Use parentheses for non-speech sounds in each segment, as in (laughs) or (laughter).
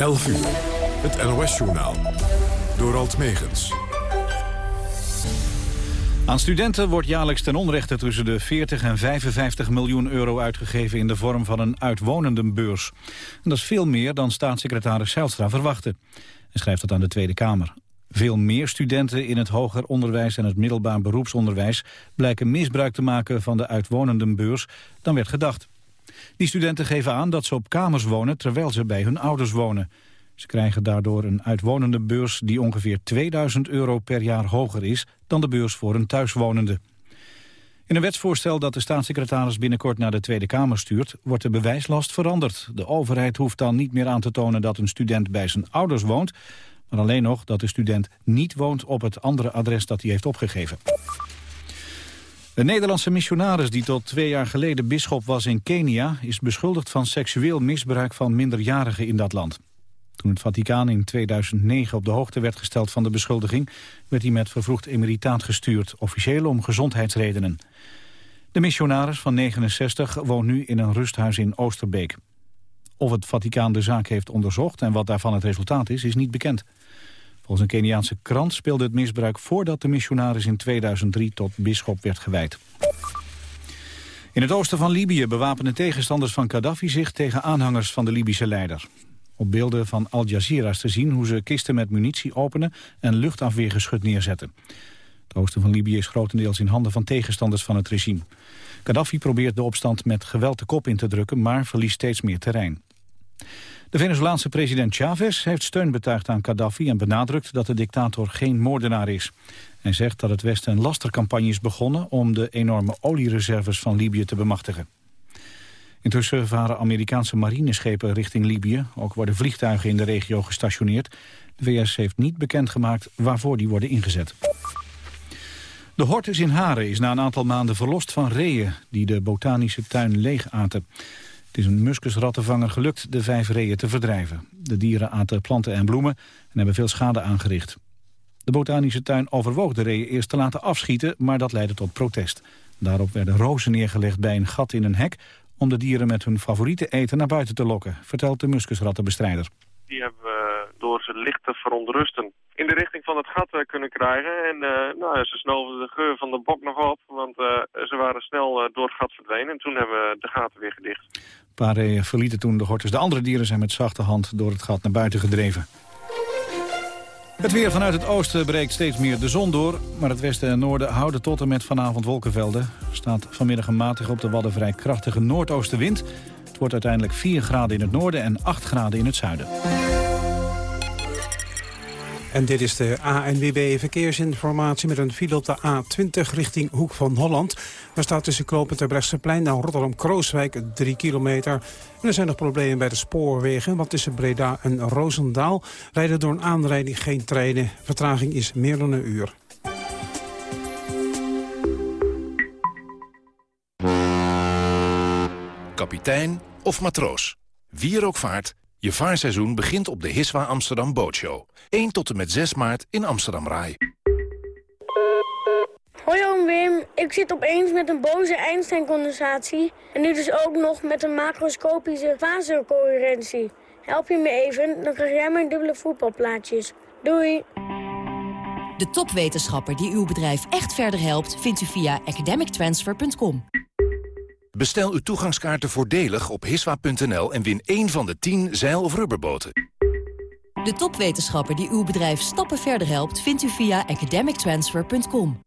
11 uur, het NOS-journaal. Door Alt Megens. Aan studenten wordt jaarlijks ten onrechte tussen de 40 en 55 miljoen euro uitgegeven in de vorm van een uitwonendenbeurs. En dat is veel meer dan staatssecretaris Zijlstra verwachtte. Hij schrijft dat aan de Tweede Kamer. Veel meer studenten in het hoger onderwijs en het middelbaar beroepsonderwijs blijken misbruik te maken van de uitwonendenbeurs dan werd gedacht. Die studenten geven aan dat ze op kamers wonen terwijl ze bij hun ouders wonen. Ze krijgen daardoor een uitwonende beurs die ongeveer 2000 euro per jaar hoger is dan de beurs voor een thuiswonende. In een wetsvoorstel dat de staatssecretaris binnenkort naar de Tweede Kamer stuurt, wordt de bewijslast veranderd. De overheid hoeft dan niet meer aan te tonen dat een student bij zijn ouders woont, maar alleen nog dat de student niet woont op het andere adres dat hij heeft opgegeven. Een Nederlandse missionaris die tot twee jaar geleden bisschop was in Kenia... is beschuldigd van seksueel misbruik van minderjarigen in dat land. Toen het Vaticaan in 2009 op de hoogte werd gesteld van de beschuldiging... werd hij met vervroegd emeritaat gestuurd, officieel om gezondheidsredenen. De missionaris van 69 woont nu in een rusthuis in Oosterbeek. Of het Vaticaan de zaak heeft onderzocht en wat daarvan het resultaat is, is niet bekend. Volgens een Keniaanse krant speelde het misbruik voordat de missionaris in 2003 tot bisschop werd gewijd. In het oosten van Libië bewapenen tegenstanders van Gaddafi zich tegen aanhangers van de Libische leider. Op beelden van Al Jazeera te zien hoe ze kisten met munitie openen en luchtafweergeschut neerzetten. Het oosten van Libië is grotendeels in handen van tegenstanders van het regime. Gaddafi probeert de opstand met geweld de kop in te drukken, maar verliest steeds meer terrein. De Venezolaanse president Chavez heeft steun betuigd aan Gaddafi... en benadrukt dat de dictator geen moordenaar is. Hij zegt dat het Westen een lastercampagne is begonnen... om de enorme oliereserves van Libië te bemachtigen. Intussen varen Amerikaanse marineschepen richting Libië. Ook worden vliegtuigen in de regio gestationeerd. De VS heeft niet bekendgemaakt waarvoor die worden ingezet. De hortus in Haren is na een aantal maanden verlost van reeën... die de botanische tuin leeg aten. Het is een muskusrattenvanger gelukt de vijf reeën te verdrijven. De dieren aten planten en bloemen en hebben veel schade aangericht. De botanische tuin overwoog de reeën eerst te laten afschieten, maar dat leidde tot protest. Daarop werden rozen neergelegd bij een gat in een hek... om de dieren met hun favoriete eten naar buiten te lokken, vertelt de muskusrattenbestrijder. Die hebben we door ze licht te verontrusten in de richting van het gat uh, kunnen krijgen. En uh, nou, ze snoven de geur van de bok nog op, want uh, ze waren snel door het gat verdwenen. En toen hebben we de gaten weer gedicht. Verlieten toen de hortus. De andere dieren zijn met zachte hand door het gat naar buiten gedreven. Het weer vanuit het oosten breekt steeds meer de zon door. Maar het westen en noorden houden tot en met vanavond wolkenvelden. Staat vanmiddag een matig op de Wadden vrij krachtige noordoostenwind. Het wordt uiteindelijk 4 graden in het noorden en 8 graden in het zuiden. En dit is de ANWB Verkeersinformatie met een file op de A20 richting Hoek van Holland. Daar staat tussen Knopen Terbrechtseplein naar Rotterdam-Krooswijk 3 kilometer. En er zijn nog problemen bij de spoorwegen, want tussen Breda en Roosendaal rijden door een aanrijding geen treinen. Vertraging is meer dan een uur. Kapitein of matroos, wie er ook vaart... Je vaarseizoen begint op de Hiswa Amsterdam Bootshow. 1 tot en met 6 maart in Amsterdam Rai. Hoi oom Wim, ik zit opeens met een boze Einstein-condensatie... en nu dus ook nog met een macroscopische fasecoherentie. Help je me even, dan krijg jij mijn dubbele voetbalplaatjes. Doei! De topwetenschapper die uw bedrijf echt verder helpt... vindt u via academictransfer.com. Bestel uw toegangskaarten voordelig op hiswa.nl en win één van de 10 zeil- of rubberboten. De topwetenschapper die uw bedrijf stappen verder helpt... vindt u via academictransfer.com.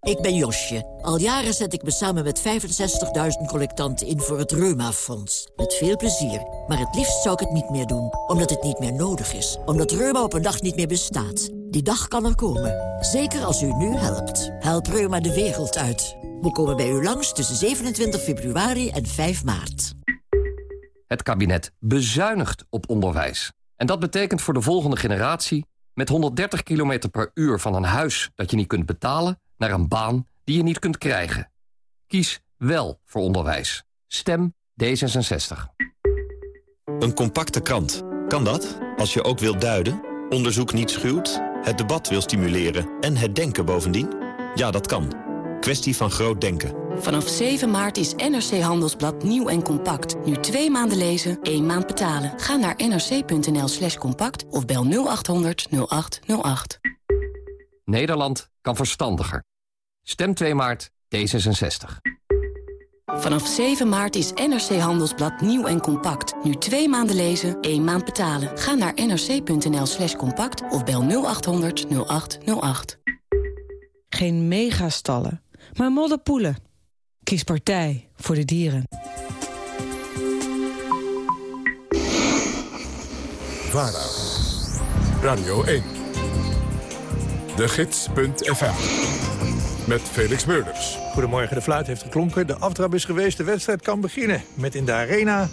Ik ben Josje. Al jaren zet ik me samen met 65.000 collectanten in voor het Reuma-fonds. Met veel plezier. Maar het liefst zou ik het niet meer doen. Omdat het niet meer nodig is. Omdat Reuma op een dag niet meer bestaat. Die dag kan er komen. Zeker als u nu helpt. Help Reuma de wereld uit. We komen bij u langs tussen 27 februari en 5 maart. Het kabinet bezuinigt op onderwijs. En dat betekent voor de volgende generatie... met 130 km per uur van een huis dat je niet kunt betalen... naar een baan die je niet kunt krijgen. Kies wel voor onderwijs. Stem D66. Een compacte krant. Kan dat? Als je ook wilt duiden, onderzoek niet schuwt... het debat wil stimuleren en het denken bovendien? Ja, dat kan. Kwestie van groot denken. Vanaf 7 maart is NRC Handelsblad nieuw en compact. Nu twee maanden lezen, één maand betalen. Ga naar nrc.nl slash compact of bel 0800 0808. Nederland kan verstandiger. Stem 2 maart D66. Vanaf 7 maart is NRC Handelsblad nieuw en compact. Nu twee maanden lezen, één maand betalen. Ga naar nrc.nl slash compact of bel 0800 0808. Geen megastallen, maar modderpoelen. Kies partij voor de dieren. VARA. Radio 1. De Gids.fm. Met Felix Meurders. Goedemorgen, de fluit heeft geklonken. De aftrap is geweest, de wedstrijd kan beginnen. Met in de arena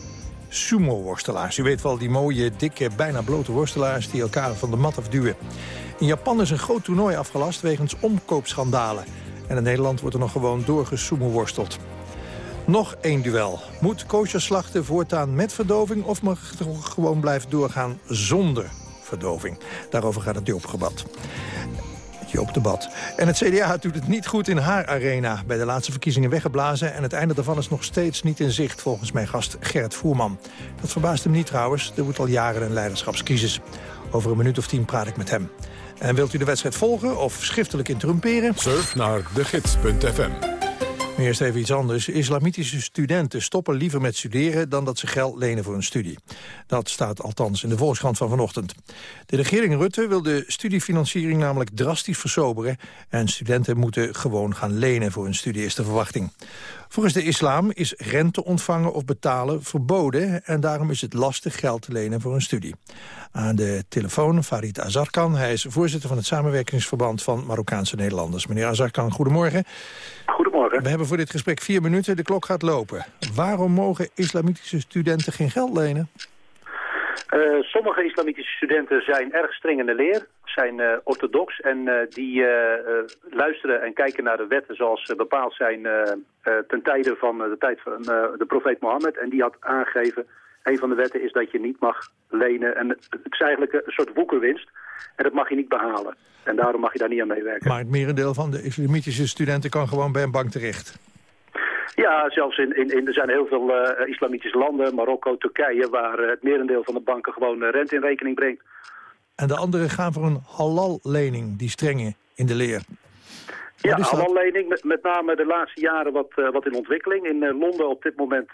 sumo-worstelaars. U weet wel, die mooie, dikke, bijna blote worstelaars... die elkaar van de mat afduwen. In Japan is een groot toernooi afgelast wegens omkoopschandalen. En in Nederland wordt er nog gewoon doorgesumo-worsteld. Nog één duel. Moet kosher slachten voortaan met verdoving... of mag het gewoon blijven doorgaan zonder verdoving? Daarover gaat het Joop-gebad. Joop-debat. En het CDA doet het niet goed in haar arena. Bij de laatste verkiezingen weggeblazen... en het einde daarvan is nog steeds niet in zicht... volgens mijn gast Gerrit Voerman. Dat verbaast hem niet trouwens. Er wordt al jaren een leiderschapscrisis. Over een minuut of tien praat ik met hem. En wilt u de wedstrijd volgen of schriftelijk interrumperen? Surf naar degids.fm. Eerst even iets anders. Islamitische studenten stoppen liever met studeren... dan dat ze geld lenen voor een studie. Dat staat althans in de Volkskrant van vanochtend. De regering Rutte wil de studiefinanciering namelijk drastisch versoberen... en studenten moeten gewoon gaan lenen voor een studie, is de verwachting. Volgens de islam is rente ontvangen of betalen verboden... en daarom is het lastig geld te lenen voor een studie. Aan de telefoon Farid Azarkan. Hij is voorzitter van het samenwerkingsverband van Marokkaanse Nederlanders. Meneer Azarkan, goedemorgen. Goedemorgen. We hebben voor dit gesprek vier minuten. De klok gaat lopen. Waarom mogen islamitische studenten geen geld lenen? Uh, sommige islamitische studenten zijn erg streng in de leer, zijn uh, orthodox en uh, die luisteren en kijken naar de wetten zoals ze bepaald zijn ten tijde van de tijd van de profeet Mohammed. En die had aangegeven, een van de wetten is dat je niet mag lenen. En het is eigenlijk een soort woekerwinst en dat mag je niet behalen. En daarom mag je daar niet aan meewerken. Maar het merendeel van de islamitische studenten kan gewoon bij een bank terecht. Ja, zelfs in, in, in er zijn heel veel uh, islamitische landen, Marokko, Turkije... waar uh, het merendeel van de banken gewoon uh, rente in rekening brengt. En de anderen gaan voor een halal-lening, die strenge in de leer. Ja, halal-lening, met, met, name de laatste jaren wat, wat in ontwikkeling. In Londen op dit moment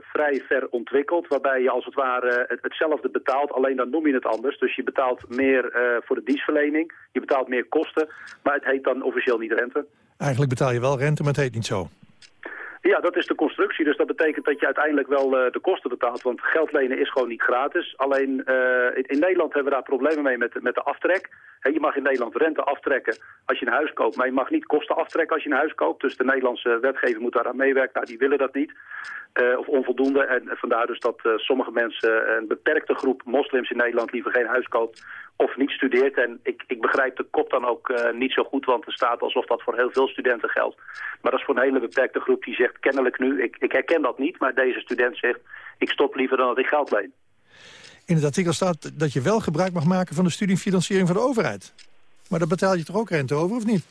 vrij ver ontwikkeld, waarbij je als het ware het, hetzelfde betaalt, alleen dan noem je het anders. Dus je betaalt meer voor de dienstverlening, je betaalt meer kosten, maar het heet dan officieel niet rente. Eigenlijk betaal je wel rente, maar het heet niet zo. Ja, dat is de constructie. Dus dat betekent dat je uiteindelijk wel uh, de kosten betaalt. Want geld lenen is gewoon niet gratis. Alleen uh, in, Nederland hebben we daar problemen mee met, met de aftrek. Je mag in Nederland rente aftrekken als je een huis koopt. Maar je mag niet kosten aftrekken als je een huis koopt. Dus de Nederlandse wetgeving moet daaraan meewerken. Nou, die willen dat niet. Uh, of onvoldoende. En vandaar dus dat sommige mensen, een beperkte groep moslims in Nederland... liever geen huis koopt of niet studeert. En ik, ik begrijp de kop dan ook uh, niet zo goed, want er staat alsof dat voor heel veel studenten geldt. Maar dat is voor een hele beperkte groep die zegt kennelijk nu, ik, ik herken dat niet, maar deze student zegt, ik stop liever dan dat ik geld leen. In het artikel staat dat je wel gebruik mag maken van de studiefinanciering van de overheid. Maar daar betaal je toch ook rente over, of niet?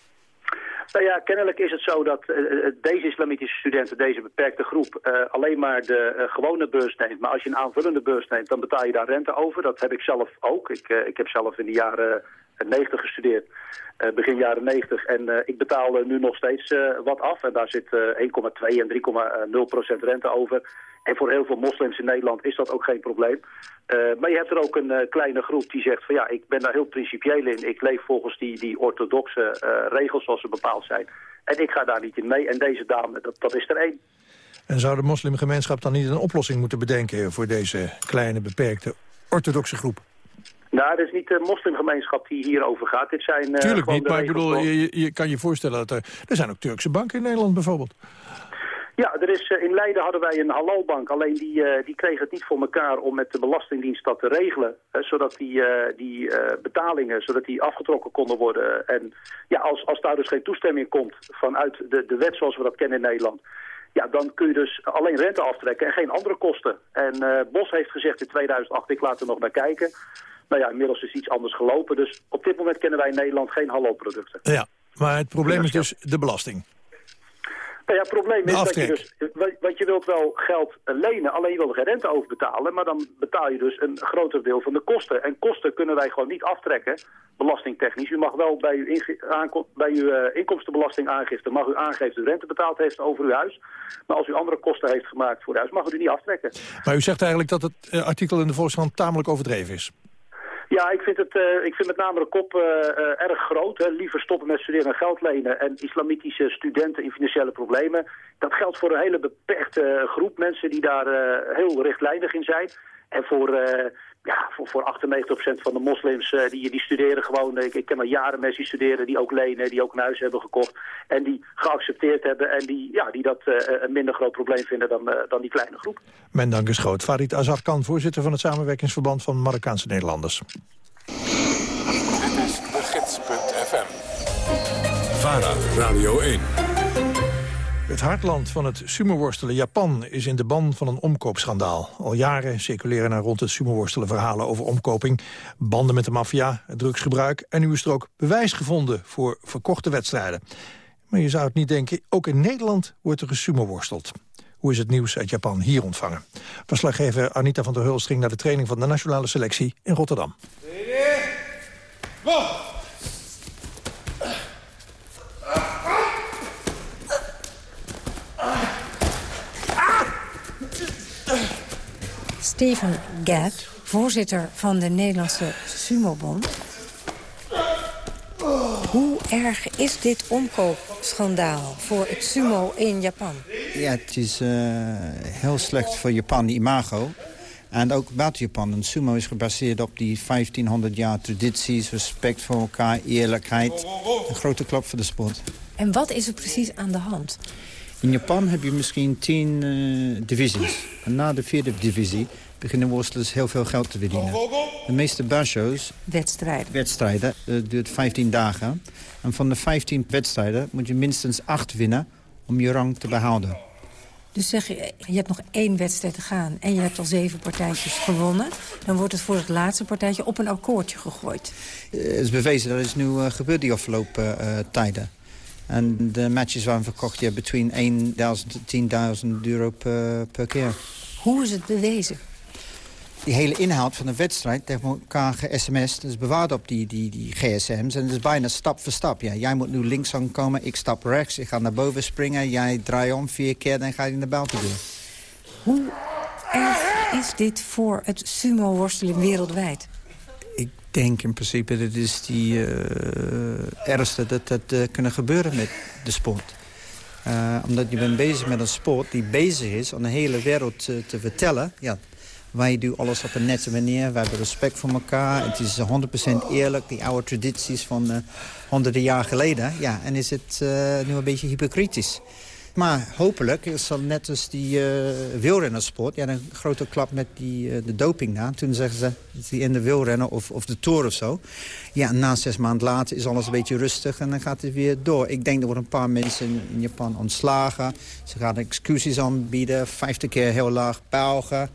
Nou ja, kennelijk is het zo dat uh, deze islamitische studenten, deze beperkte groep, uh, alleen maar de gewone beurs neemt. Maar als je een aanvullende beurs neemt, dan betaal je daar rente over. Dat heb ik zelf ook. Ik, ik heb zelf in de jaren 90 gestudeerd, begin jaren 90. En ik betaal nu nog steeds wat af. En daar zit 1,2 en 3,0 procent rente over. En voor heel veel moslims in Nederland is dat ook geen probleem. Maar je hebt er ook een kleine groep die zegt van ja, ik ben daar heel principieel in. Ik leef volgens die, die orthodoxe regels zoals ze bepaald zijn. En ik ga daar niet in mee. En deze dame, dat, dat is er één. En zou de moslimgemeenschap dan niet een oplossing moeten bedenken... voor deze kleine, beperkte orthodoxe groep? Nou, het is niet de moslimgemeenschap die hierover gaat. Dit zijn, Tuurlijk niet, maar ik bedoel, je, je, kan je voorstellen dat er... Er zijn ook Turkse banken in Nederland bijvoorbeeld. Ja, er is, in Leiden hadden wij een halalbank. Alleen die, uh, die kreeg het niet voor elkaar om met de Belastingdienst dat te regelen. Hè, zodat die, uh, die uh, betalingen zodat die afgetrokken konden worden. En ja, als, als daar dus geen toestemming komt vanuit de, de wet zoals we dat kennen in Nederland... Ja, dan kun je dus alleen rente aftrekken en geen andere kosten. En Bos heeft gezegd in 2008, ik laat er nog naar kijken. Nou ja, inmiddels is iets anders gelopen. Dus op dit moment kennen wij in Nederland geen halalproducten. Ja, maar het probleem is dus de belasting. Nou ja, het probleem is dat je dus, wa- want je wilt wel geld lenen, alleen je wil er geen rente over betalen, maar dan betaal je dus een groter deel van de kosten. En kosten kunnen wij gewoon niet aftrekken, belastingtechnisch. U mag wel bij uw, bij eh, inkomstenbelastingaangifte, mag u aangeven dat u rente betaald heeft over uw huis. Maar als u andere kosten heeft gemaakt voor uw huis, mag u die niet aftrekken. Maar u zegt eigenlijk dat het eh, artikel in de Volkskrant tamelijk overdreven is. Ja, ik vind, het, eh, ik vind met name de kop eh, eh, erg groot. Hè. Liever stoppen met studeren en geld lenen en islamitische studenten in financiële problemen. Dat geldt voor een hele beperkte groep mensen die daar heel rechtlijnig in zijn. En voor, ja, voor, voor 98% van de moslims eh, die, die studeren gewoon. Ik, ik ken al jaren mensen die studeren, die ook lenen, die ook een huis hebben gekocht. En die geaccepteerd hebben en die, ja, die dat eh, een minder groot probleem vinden dan, eh, dan die kleine groep. Mijn dank is groot. Farid Azarkan, voorzitter van het samenwerkingsverband van Marokkaanse Nederlanders. Dit is de gids.fm. VARA, Radio 1. Het hartland van het sumoworstelen Japan is in de ban van een omkoopschandaal. Al jaren circuleren er rond het sumoworstelen verhalen over omkoping, banden met de maffia, drugsgebruik en nu is er ook bewijs gevonden voor verkochte wedstrijden. Maar je zou het niet denken, ook in Nederland wordt er gesumoworsteld. Hoe is het nieuws uit Japan hier ontvangen? Verslaggever Anita van der Hulst ging naar de training van de nationale selectie in Rotterdam. Steven Gadd, voorzitter van de Nederlandse Sumobond. Hoe erg is dit omkoopschandaal voor het sumo in Japan? Ja, het is eh, heel slecht voor Japan, imago. En ook buiten Japan. Een sumo is gebaseerd op die 1500 jaar tradities, respect voor elkaar, eerlijkheid. Een grote klap voor de sport. En wat is er precies aan de hand? In Japan heb je misschien tien eh, divisies. En na de vierde divisie beginnen worstelers heel veel geld te verdienen. De meeste basho's, Wedstrijden. wedstrijden, eh, duurt 15 dagen. En van de 15 wedstrijden moet je minstens 8 winnen om je rang te behouden. Dus zeg je, je hebt nog één wedstrijd te gaan en je hebt al zeven partijtjes gewonnen. Dan wordt het voor het laatste partijtje op een akkoordje gegooid. Het is bewezen, dat is nu eh, gebeurd die afgelopen eh, tijden. En de matches waren verkocht ja, between 1.000 en 10.000 euro per, per keer. Hoe is het bewezen? Die hele inhoud van de wedstrijd tegen elkaar ge-sms. Dat is bewaard op die, die, die gsm's. En het is bijna stap voor stap. Ja, jij moet nu links komen, ik stap rechts. Ik ga naar boven springen, jij draait om vier keer... dan ga je naar buiten doen. Hoe erg is dit voor het sumo-worstelen wereldwijd? Ik denk in principe dat is die eh, ergste dat dat eh, kunnen gebeuren met de sport. Eh, omdat je bent bezig met een sport die bezig is om de hele wereld te, te vertellen. Ja, wij doen alles op een nette manier. We hebben respect voor elkaar. Het is 100% eerlijk. Die oude tradities van eh, honderden jaar geleden. Ja, en is het eh, nu een beetje hypocritisch. Maar hopelijk is het net als die uh, wielrennersport. Ja, een grote klap met die, uh, de doping na. Toen zeggen ze, die in de wielrennen of, of de Tour of zo. Ja, na zes maanden later is alles een beetje rustig en dan gaat het weer door. Ik denk er een paar mensen in, in Japan ontslagen. Ze gaan excuses aanbieden, vijftig keer heel laag buigen.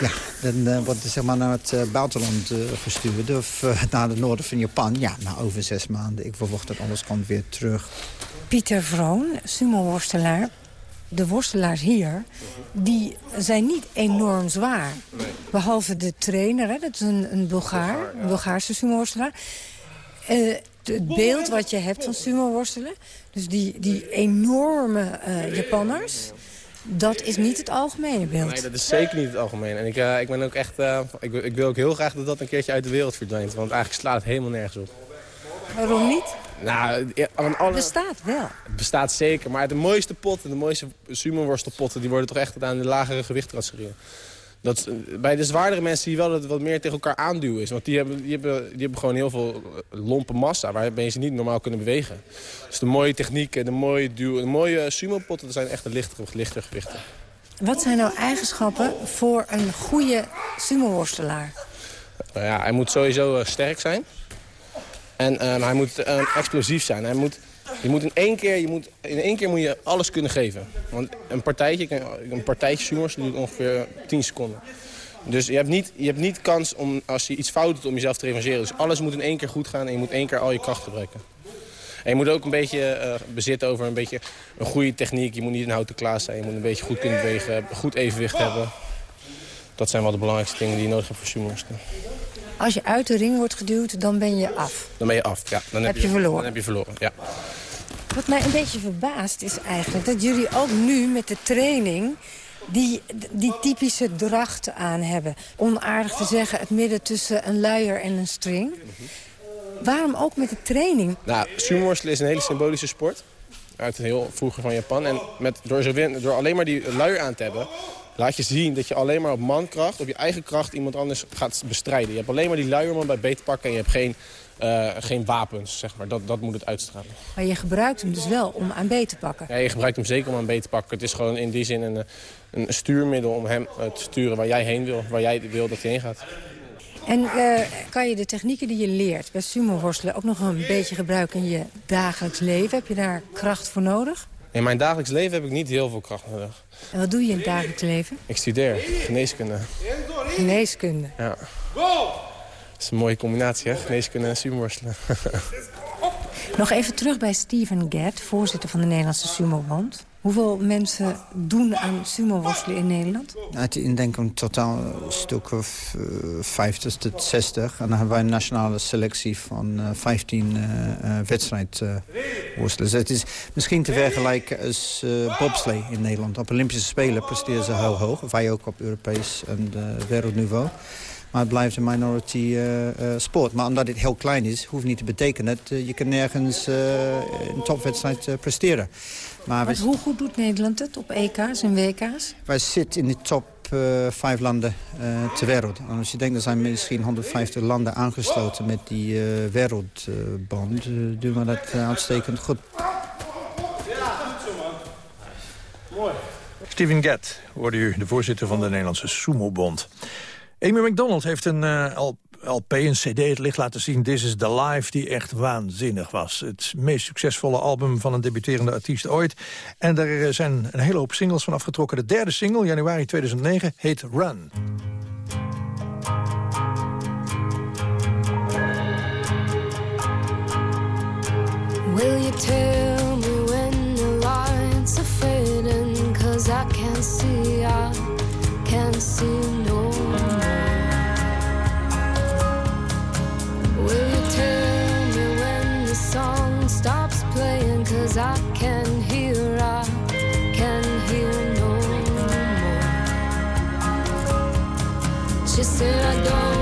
Ja, dan uh, wordt het zeg maar naar het uh, buitenland uh, gestuurd. Of naar het noorden van Japan. Ja, na over zes maanden. Ik verwacht dat alles komt weer terug. Pieter Vroon, sumo-worstelaar. De worstelaars hier, die zijn niet enorm zwaar. Behalve de trainer, hè, dat is een, een Bulgaar, een Bulgaarse sumo-worstelaar. het beeld wat je hebt van sumo-worstelen, dus die, die enorme Japanners... Dat is niet het algemene beeld. Nee, dat is zeker niet het algemeen. En ik, uh, ik ben ook echt, uh, ik, ik, wil ook heel graag dat dat een keertje uit de wereld verdwijnt. Want eigenlijk slaat het helemaal nergens op. Waarom niet? Nou, alle... Het bestaat wel. Het bestaat zeker, maar de mooiste potten, de mooiste sumo-worstelpotten... die worden toch echt gedaan in de lagere gewichtcategorieën. Dat, bij de zwaardere mensen zie je wel dat het wat meer tegen elkaar aanduwen is. Want die hebben, die hebben, die hebben gewoon heel veel lompe massa... waarmee ze niet normaal kunnen bewegen. Dus de mooie technieken, de mooie, duw, de mooie sumo-potten... dat zijn echt de lichtere, lichtere gewichten. Wat zijn nou eigenschappen voor een goede sumo-worstelaar? Nou ja, hij moet sowieso sterk zijn. En uh, hij moet uh, explosief zijn. Hij moet, je moet in één keer, je moet, in één keer moet je alles kunnen geven. Want een partijtje, een partijtje sumo's duurt ongeveer 10 seconden. Dus je hebt, niet, je hebt niet kans om, als je iets fout doet om jezelf te revancheren. Dus alles moet in één keer goed gaan en je moet één keer al je kracht gebruiken. En je moet ook een beetje uh, bezitten over een beetje een goede techniek. Je moet niet een houten klaas zijn. Je moet een beetje goed kunnen bewegen, goed evenwicht hebben. Dat zijn wel de belangrijkste dingen die je nodig hebt voor sumoworstelen. Als je uit de ring wordt geduwd, dan ben je af. Dan ben je af, ja. Dan heb, je, verloren. Dan heb je verloren, ja. Wat mij een beetje verbaast is eigenlijk dat jullie ook nu met de training die, die typische dracht aan hebben. Onaardig te zeggen, het midden tussen een luier en een string. Waarom ook met de training? Nou, sumo-worstelen is een hele symbolische sport. Uit heel vroeger van Japan. En met, door, zo, door alleen maar die luier aan te hebben... laat je zien dat je alleen maar op mankracht, op je eigen kracht... iemand anders gaat bestrijden. Je hebt alleen maar die luierman bij beet pakken... en je hebt geen uh, geen wapens, zeg maar. Dat, dat moet het uitstralen. Maar je gebruikt hem dus wel om aan beet te pakken? Ja, je gebruikt hem zeker om aan beet te pakken. Het is gewoon in die zin een, een stuurmiddel om hem eh, te sturen waar jij heen wil. Waar jij wil dat hij heen gaat. En uh, kan je de technieken die je leert bij sumo-worstelen... ook nog een beetje gebruiken in je dagelijks leven? Heb je daar kracht voor nodig? In mijn dagelijks leven heb ik niet heel veel kracht nodig. En wat doe je in het dagelijks leven? Ik studeer geneeskunde. Geneeskunde? Ja. Dat is een mooie combinatie, hè? Geneeskunde en sumo-worstelen. (laughs) Nog even terug bij Steven Gert, voorzitter van de Nederlandse Sumo-bond. Hoeveel mensen doen aan sumo-worstelen in Nederland? Ik denk een totaal stuk of uh, eh, 50 tot 60. En dan hebben wij een nationale selectie van uh, 15 uh, wedstrijdworstelen. Dus het is misschien te vergelijken als uh, bobslee in Nederland. Op Olympische Spelen presteren ze heel hoog. Wij ook op Europees en wereldniveau. Maar het blijft een minority uh, uh, sport. Maar omdat dit heel klein is, hoeft niet te betekenen... dat uh, je kan nergens een topwedstrijd presteren. Maar, maar hoe goed doet Nederland het op EK's en WK's? Wij zitten in de top vijf landen ter wereld. En als je denkt, er zijn misschien 150 landen aangesloten met die wereldband... doen we dat uitstekend goed. Steven Gett, hoorde u, de voorzitter van de Nederlandse Sumo-bond. Amy McDonald heeft een uh, LP, een cd, het licht laten zien... This is the Life, die echt waanzinnig was. Het meest succesvolle album van een debuterende artiest ooit. En er eh, zijn een hele hoop singles van afgetrokken. De derde single, januari 2009, heet Run. Will you tell me when the lights are fading? Cause I can't see, I can't see Song stops playing cause I can hear, I can hear no more. She said, I don't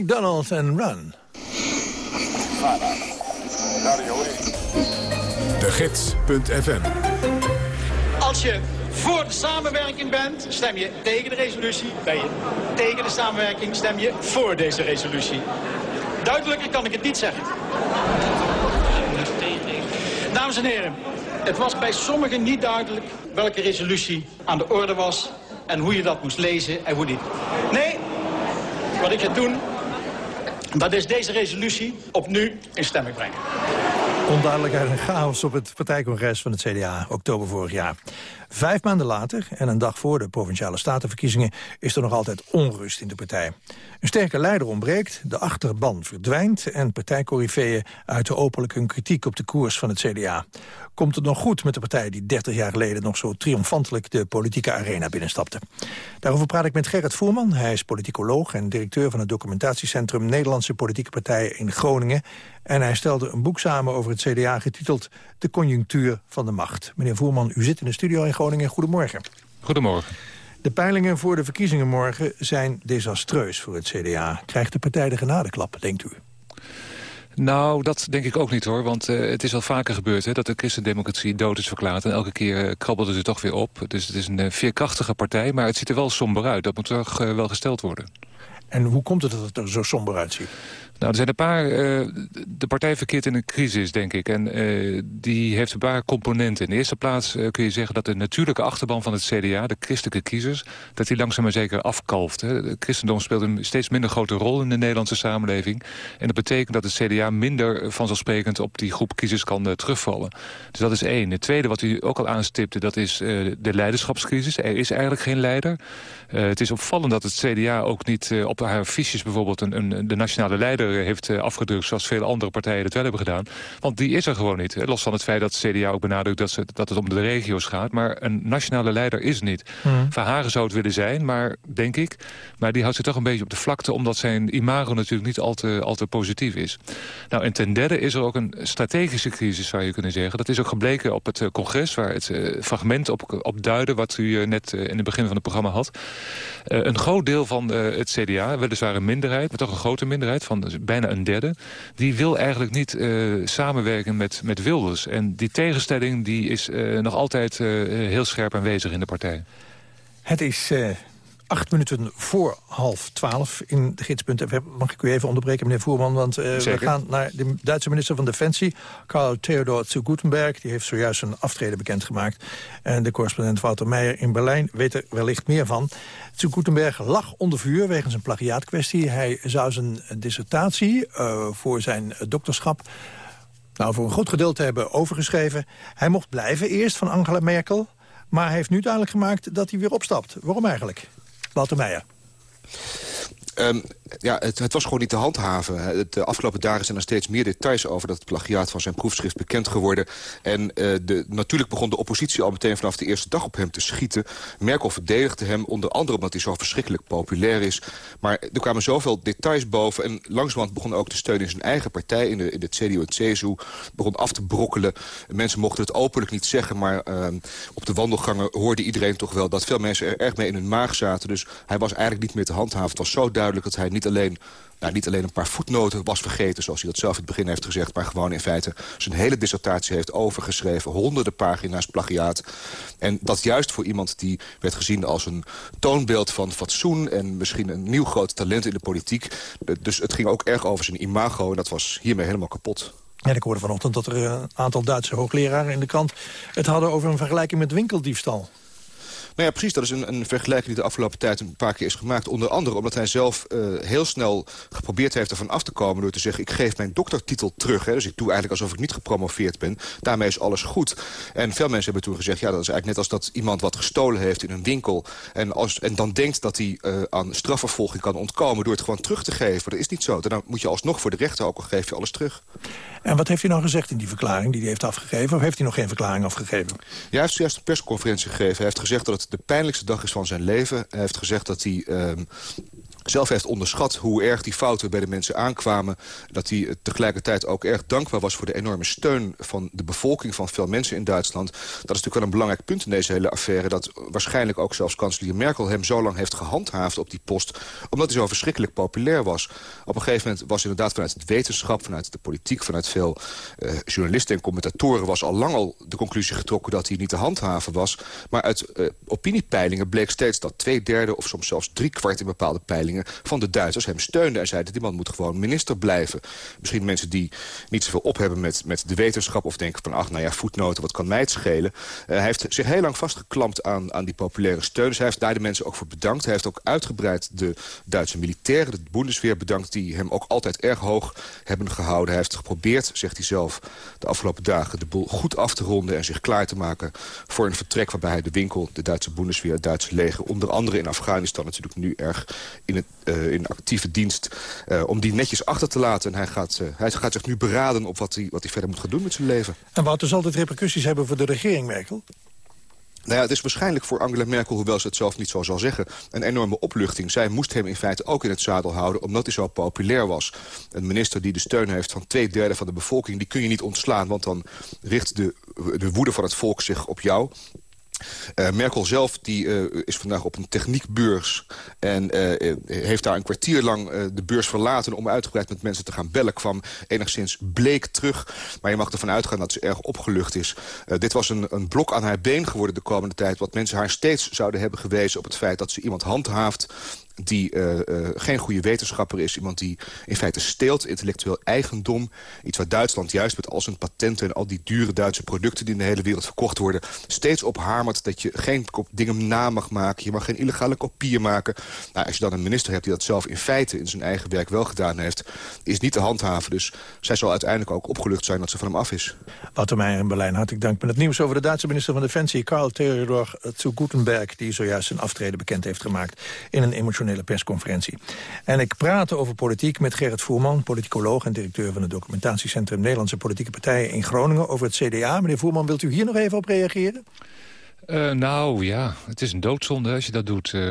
Amy McDonald en Run. De Gids.fm Als je voor de samenwerking bent, stem je tegen de resolutie. Ben je tegen de samenwerking, stem je voor deze resolutie. Duidelijker kan ik het niet zeggen. Dames en heren, het was bij sommigen niet duidelijk welke resolutie aan de orde was... en hoe je dat moest lezen en hoe niet. Nee, wat ik ga doen, dat is deze resolutie opnieuw in stemming brengen. Onduidelijkheid en chaos op het partijcongres van het CDA, oktober vorig jaar. Vijf maanden later en een dag voor de Provinciale Statenverkiezingen... is er nog altijd onrust in de partij. Een sterke leider ontbreekt, de achterban verdwijnt... en partijcorifeeën uiten openlijk hun kritiek op de koers van het CDA. Komt het nog goed met de partij die 30 jaar geleden... nog zo triomfantelijk de politieke arena binnenstapte? Daarover praat ik met Gerrit Voerman. Hij is politicoloog en directeur van het documentatiecentrum... Nederlandse Politieke Partijen in Groningen. En hij stelde een boek samen over het CDA getiteld... De conjunctuur van de macht. Meneer Voerman, u zit in de studio in Groningen. Goedemorgen. Goedemorgen. De peilingen voor de verkiezingen morgen zijn desastreus voor het CDA. Krijgt de partij de genadeklap, denkt u? Nou, dat denk ik ook niet hoor. Want uh, het is al vaker gebeurd hè, dat de christendemocratie dood is verklaard. En elke keer uh, krabbelde ze toch weer op. Dus het is een uh, veerkrachtige partij. Maar het ziet er wel somber uit. Dat moet toch wel gesteld worden. En hoe komt het dat het er zo somber uitziet? Nou, er zijn een paar... Uh, de partij verkeert in een crisis, denk ik. En uh, die heeft een paar componenten. In de eerste plaats uh, kun je zeggen dat de natuurlijke achterban van het CDA... de christelijke kiezers, dat die langzaam maar zeker afkalft. Hè. Het christendom speelt een steeds minder grote rol in de Nederlandse samenleving. En dat betekent dat het CDA minder vanzelfsprekend... op die groep kiezers kan terugvallen. Dus dat is één. Het tweede wat u ook al aanstipte, dat is de leiderschapscrisis. Er is eigenlijk geen leider. het is opvallend dat het CDA ook niet op haar fiches bijvoorbeeld... Een, een, de nationale leider heeft uh, afgedrukt... zoals vele andere partijen het wel hebben gedaan. Want die is er gewoon niet. Los van het feit dat CDA ook benadrukt dat, ze, dat het om de regio's gaat. Maar een nationale leider is niet. Mm. Verhagen zou het willen zijn, maar denk ik. Maar die houdt zich toch een beetje op de vlakte... omdat zijn imago natuurlijk niet al te, al te positief is. Nou, en ten derde is er ook een strategische crisis, zou je kunnen zeggen. Dat is ook gebleken op het uh, congres... waar het fragment op, op duidde... wat u net in het begin van het programma had. een groot deel van het CDA, weliswaar een minderheid... maar toch een grote minderheid van bijna een derde... die wil eigenlijk niet uh, samenwerken met, met Wilders. En die tegenstelling die is uh, nog altijd uh, heel scherp aanwezig in de partij. Het is acht minuten voor half twaalf in de gids.fm. Mag ik u even onderbreken, meneer Voerman? Want uh, we gaan naar de Duitse minister van Defensie, Karl Theodor zu Gutenberg. Die heeft zojuist zijn aftreden bekendgemaakt. En de correspondent Wouter Meijer in Berlijn weet er wellicht meer van. Zu Gutenberg lag onder vuur wegens een plagiaatkwestie. Hij zou zijn dissertatie uh, voor zijn dokterschap... Nou, voor een goed gedeelte hebben overgeschreven. Hij mocht blijven eerst van Angela Merkel... maar hij heeft nu duidelijk gemaakt dat hij weer opstapt. Waarom eigenlijk? Walter Meijer. Um, ja, het, was gewoon niet te handhaven. De afgelopen dagen zijn er steeds meer details over dat het plagiaat van zijn proefschrift bekend geworden. En uh, de, natuurlijk begon de oppositie al meteen vanaf de eerste dag op hem te schieten. Merkel verdedigde hem, onder andere omdat hij zo verschrikkelijk populair is. Maar er kwamen zoveel details boven. En langzamerhand begon ook de steun in zijn eigen partij, in de, in de CDU en CSU, begon af te brokkelen. Mensen mochten het openlijk niet zeggen, maar uh, op de wandelgangen hoorde iedereen toch wel dat veel mensen er erg mee in hun maag zaten. Dus hij was eigenlijk niet meer te handhaven. Het was zo duidelijk dat hij niet alleen, nou, niet alleen een paar voetnoten was vergeten... zoals hij dat zelf in het begin heeft gezegd... maar gewoon in feite zijn hele dissertatie heeft overgeschreven. Honderden pagina's plagiaat. En dat juist voor iemand die werd gezien als een toonbeeld van fatsoen... en misschien een nieuw groot talent in de politiek. Dus het ging ook erg over zijn imago en dat was hiermee helemaal kapot. En ik hoorde vanochtend dat er een aantal Duitse hoogleraren in de krant... het hadden over een vergelijking met winkeldiefstal. Nou ja, precies. Dat is een, een vergelijking die de afgelopen tijd een paar keer is gemaakt. Onder andere omdat hij zelf uh, heel snel geprobeerd heeft ervan af te komen... door te zeggen, ik geef mijn doktertitel terug. Hè. Dus ik doe eigenlijk alsof ik niet gepromoveerd ben. Daarmee is alles goed. En veel mensen hebben toen gezegd... ja, dat is eigenlijk net als dat iemand wat gestolen heeft in een winkel... en, als, en dan denkt dat hij uh, aan strafvervolging kan ontkomen... door het gewoon terug te geven. Dat is niet zo. Dan moet je alsnog voor de rechter, ook al geef je alles terug. En wat heeft hij nou gezegd in die verklaring die hij heeft afgegeven? Of heeft hij nog geen verklaring afgegeven? Ja, hij heeft juist een persconferentie gegeven. Hij heeft gezegd dat het de pijnlijkste dag is van zijn leven. Hij heeft gezegd dat hij... Uh, zelf heeft onderschat hoe erg die fouten bij de mensen aankwamen. Dat hij tegelijkertijd ook erg dankbaar was voor de enorme steun van de bevolking van veel mensen in Duitsland. Dat is natuurlijk wel een belangrijk punt in deze hele affaire. Dat waarschijnlijk ook zelfs kanselier Merkel hem zo lang heeft gehandhaafd op die post. Omdat hij zo verschrikkelijk populair was. Op een gegeven moment was inderdaad vanuit het wetenschap, vanuit de politiek, vanuit veel uh, journalisten en commentatoren was al lang al de conclusie getrokken dat hij niet te handhaven was. Maar uit uh, opiniepeilingen bleek steeds dat twee derde of soms zelfs drie kwart in bepaalde peilingen van de Duitsers hem steunden en zeiden die man moet gewoon minister blijven. Misschien mensen die niet zoveel op hebben met, met de wetenschap of denken van ach nou ja voetnoten wat kan mij het schelen. Uh, hij heeft zich heel lang vastgeklampt aan, aan die populaire steun. Dus hij heeft daar de mensen ook voor bedankt. Hij heeft ook uitgebreid de Duitse militairen, de Bundeswehr bedankt die hem ook altijd erg hoog hebben gehouden. Hij heeft geprobeerd, zegt hij zelf, de afgelopen dagen de boel goed af te ronden en zich klaar te maken voor een vertrek waarbij hij de winkel, de Duitse Bundesweer, het Duitse leger, onder andere in Afghanistan natuurlijk nu erg in, het, uh, in actieve dienst, uh, om die netjes achter te laten. En hij gaat, uh, hij gaat zich nu beraden op wat hij, wat hij verder moet gaan doen met zijn leven. En Wouter, zal dit repercussies hebben voor de regering, Merkel? Nou ja, het is waarschijnlijk voor Angela Merkel, hoewel ze het zelf niet zo zal zeggen... een enorme opluchting. Zij moest hem in feite ook in het zadel houden, omdat hij zo populair was. Een minister die de steun heeft van twee derde van de bevolking... die kun je niet ontslaan, want dan richt de, de woede van het volk zich op jou. Uh, Merkel zelf die, uh, is vandaag op een techniekbeurs... en uh, heeft daar een kwartier lang de beurs verlaten... om uitgebreid met mensen te gaan bellen. Kwam enigszins bleek terug. Maar je mag ervan uitgaan dat ze erg opgelucht is. dit was een, een blok aan haar been geworden de komende tijd... wat mensen haar steeds zouden hebben gewezen op het feit... dat ze iemand handhaaft die uh, uh, geen goede wetenschapper is. Iemand die in feite steelt intellectueel eigendom. Iets waar Duitsland juist met al zijn patenten... en al die dure Duitse producten die in de hele wereld verkocht worden... steeds op hamert dat je geen dingen na mag maken. Je mag geen illegale kopieën maken. Nou, als je dan een minister hebt die dat zelf in feite... in zijn eigen werk wel gedaan heeft... is niet te handhaven. Dus zij zal uiteindelijk ook opgelucht zijn dat ze van hem af is. Wouter in Berlijn, hartelijk dank. Met het nieuws over de Duitse minister van Defensie... Karl Theodor zu Gutenberg... die zojuist zijn aftreden bekend heeft gemaakt... in een persconferentie. En ik praat over politiek met Gerrit Voerman, politicoloog en directeur van het documentatiecentrum Nederlandse Politieke Partijen in Groningen over het CDA. Meneer Voerman, wilt u hier nog even op reageren? Uh, nou ja, het is een doodzonde als je dat doet, uh,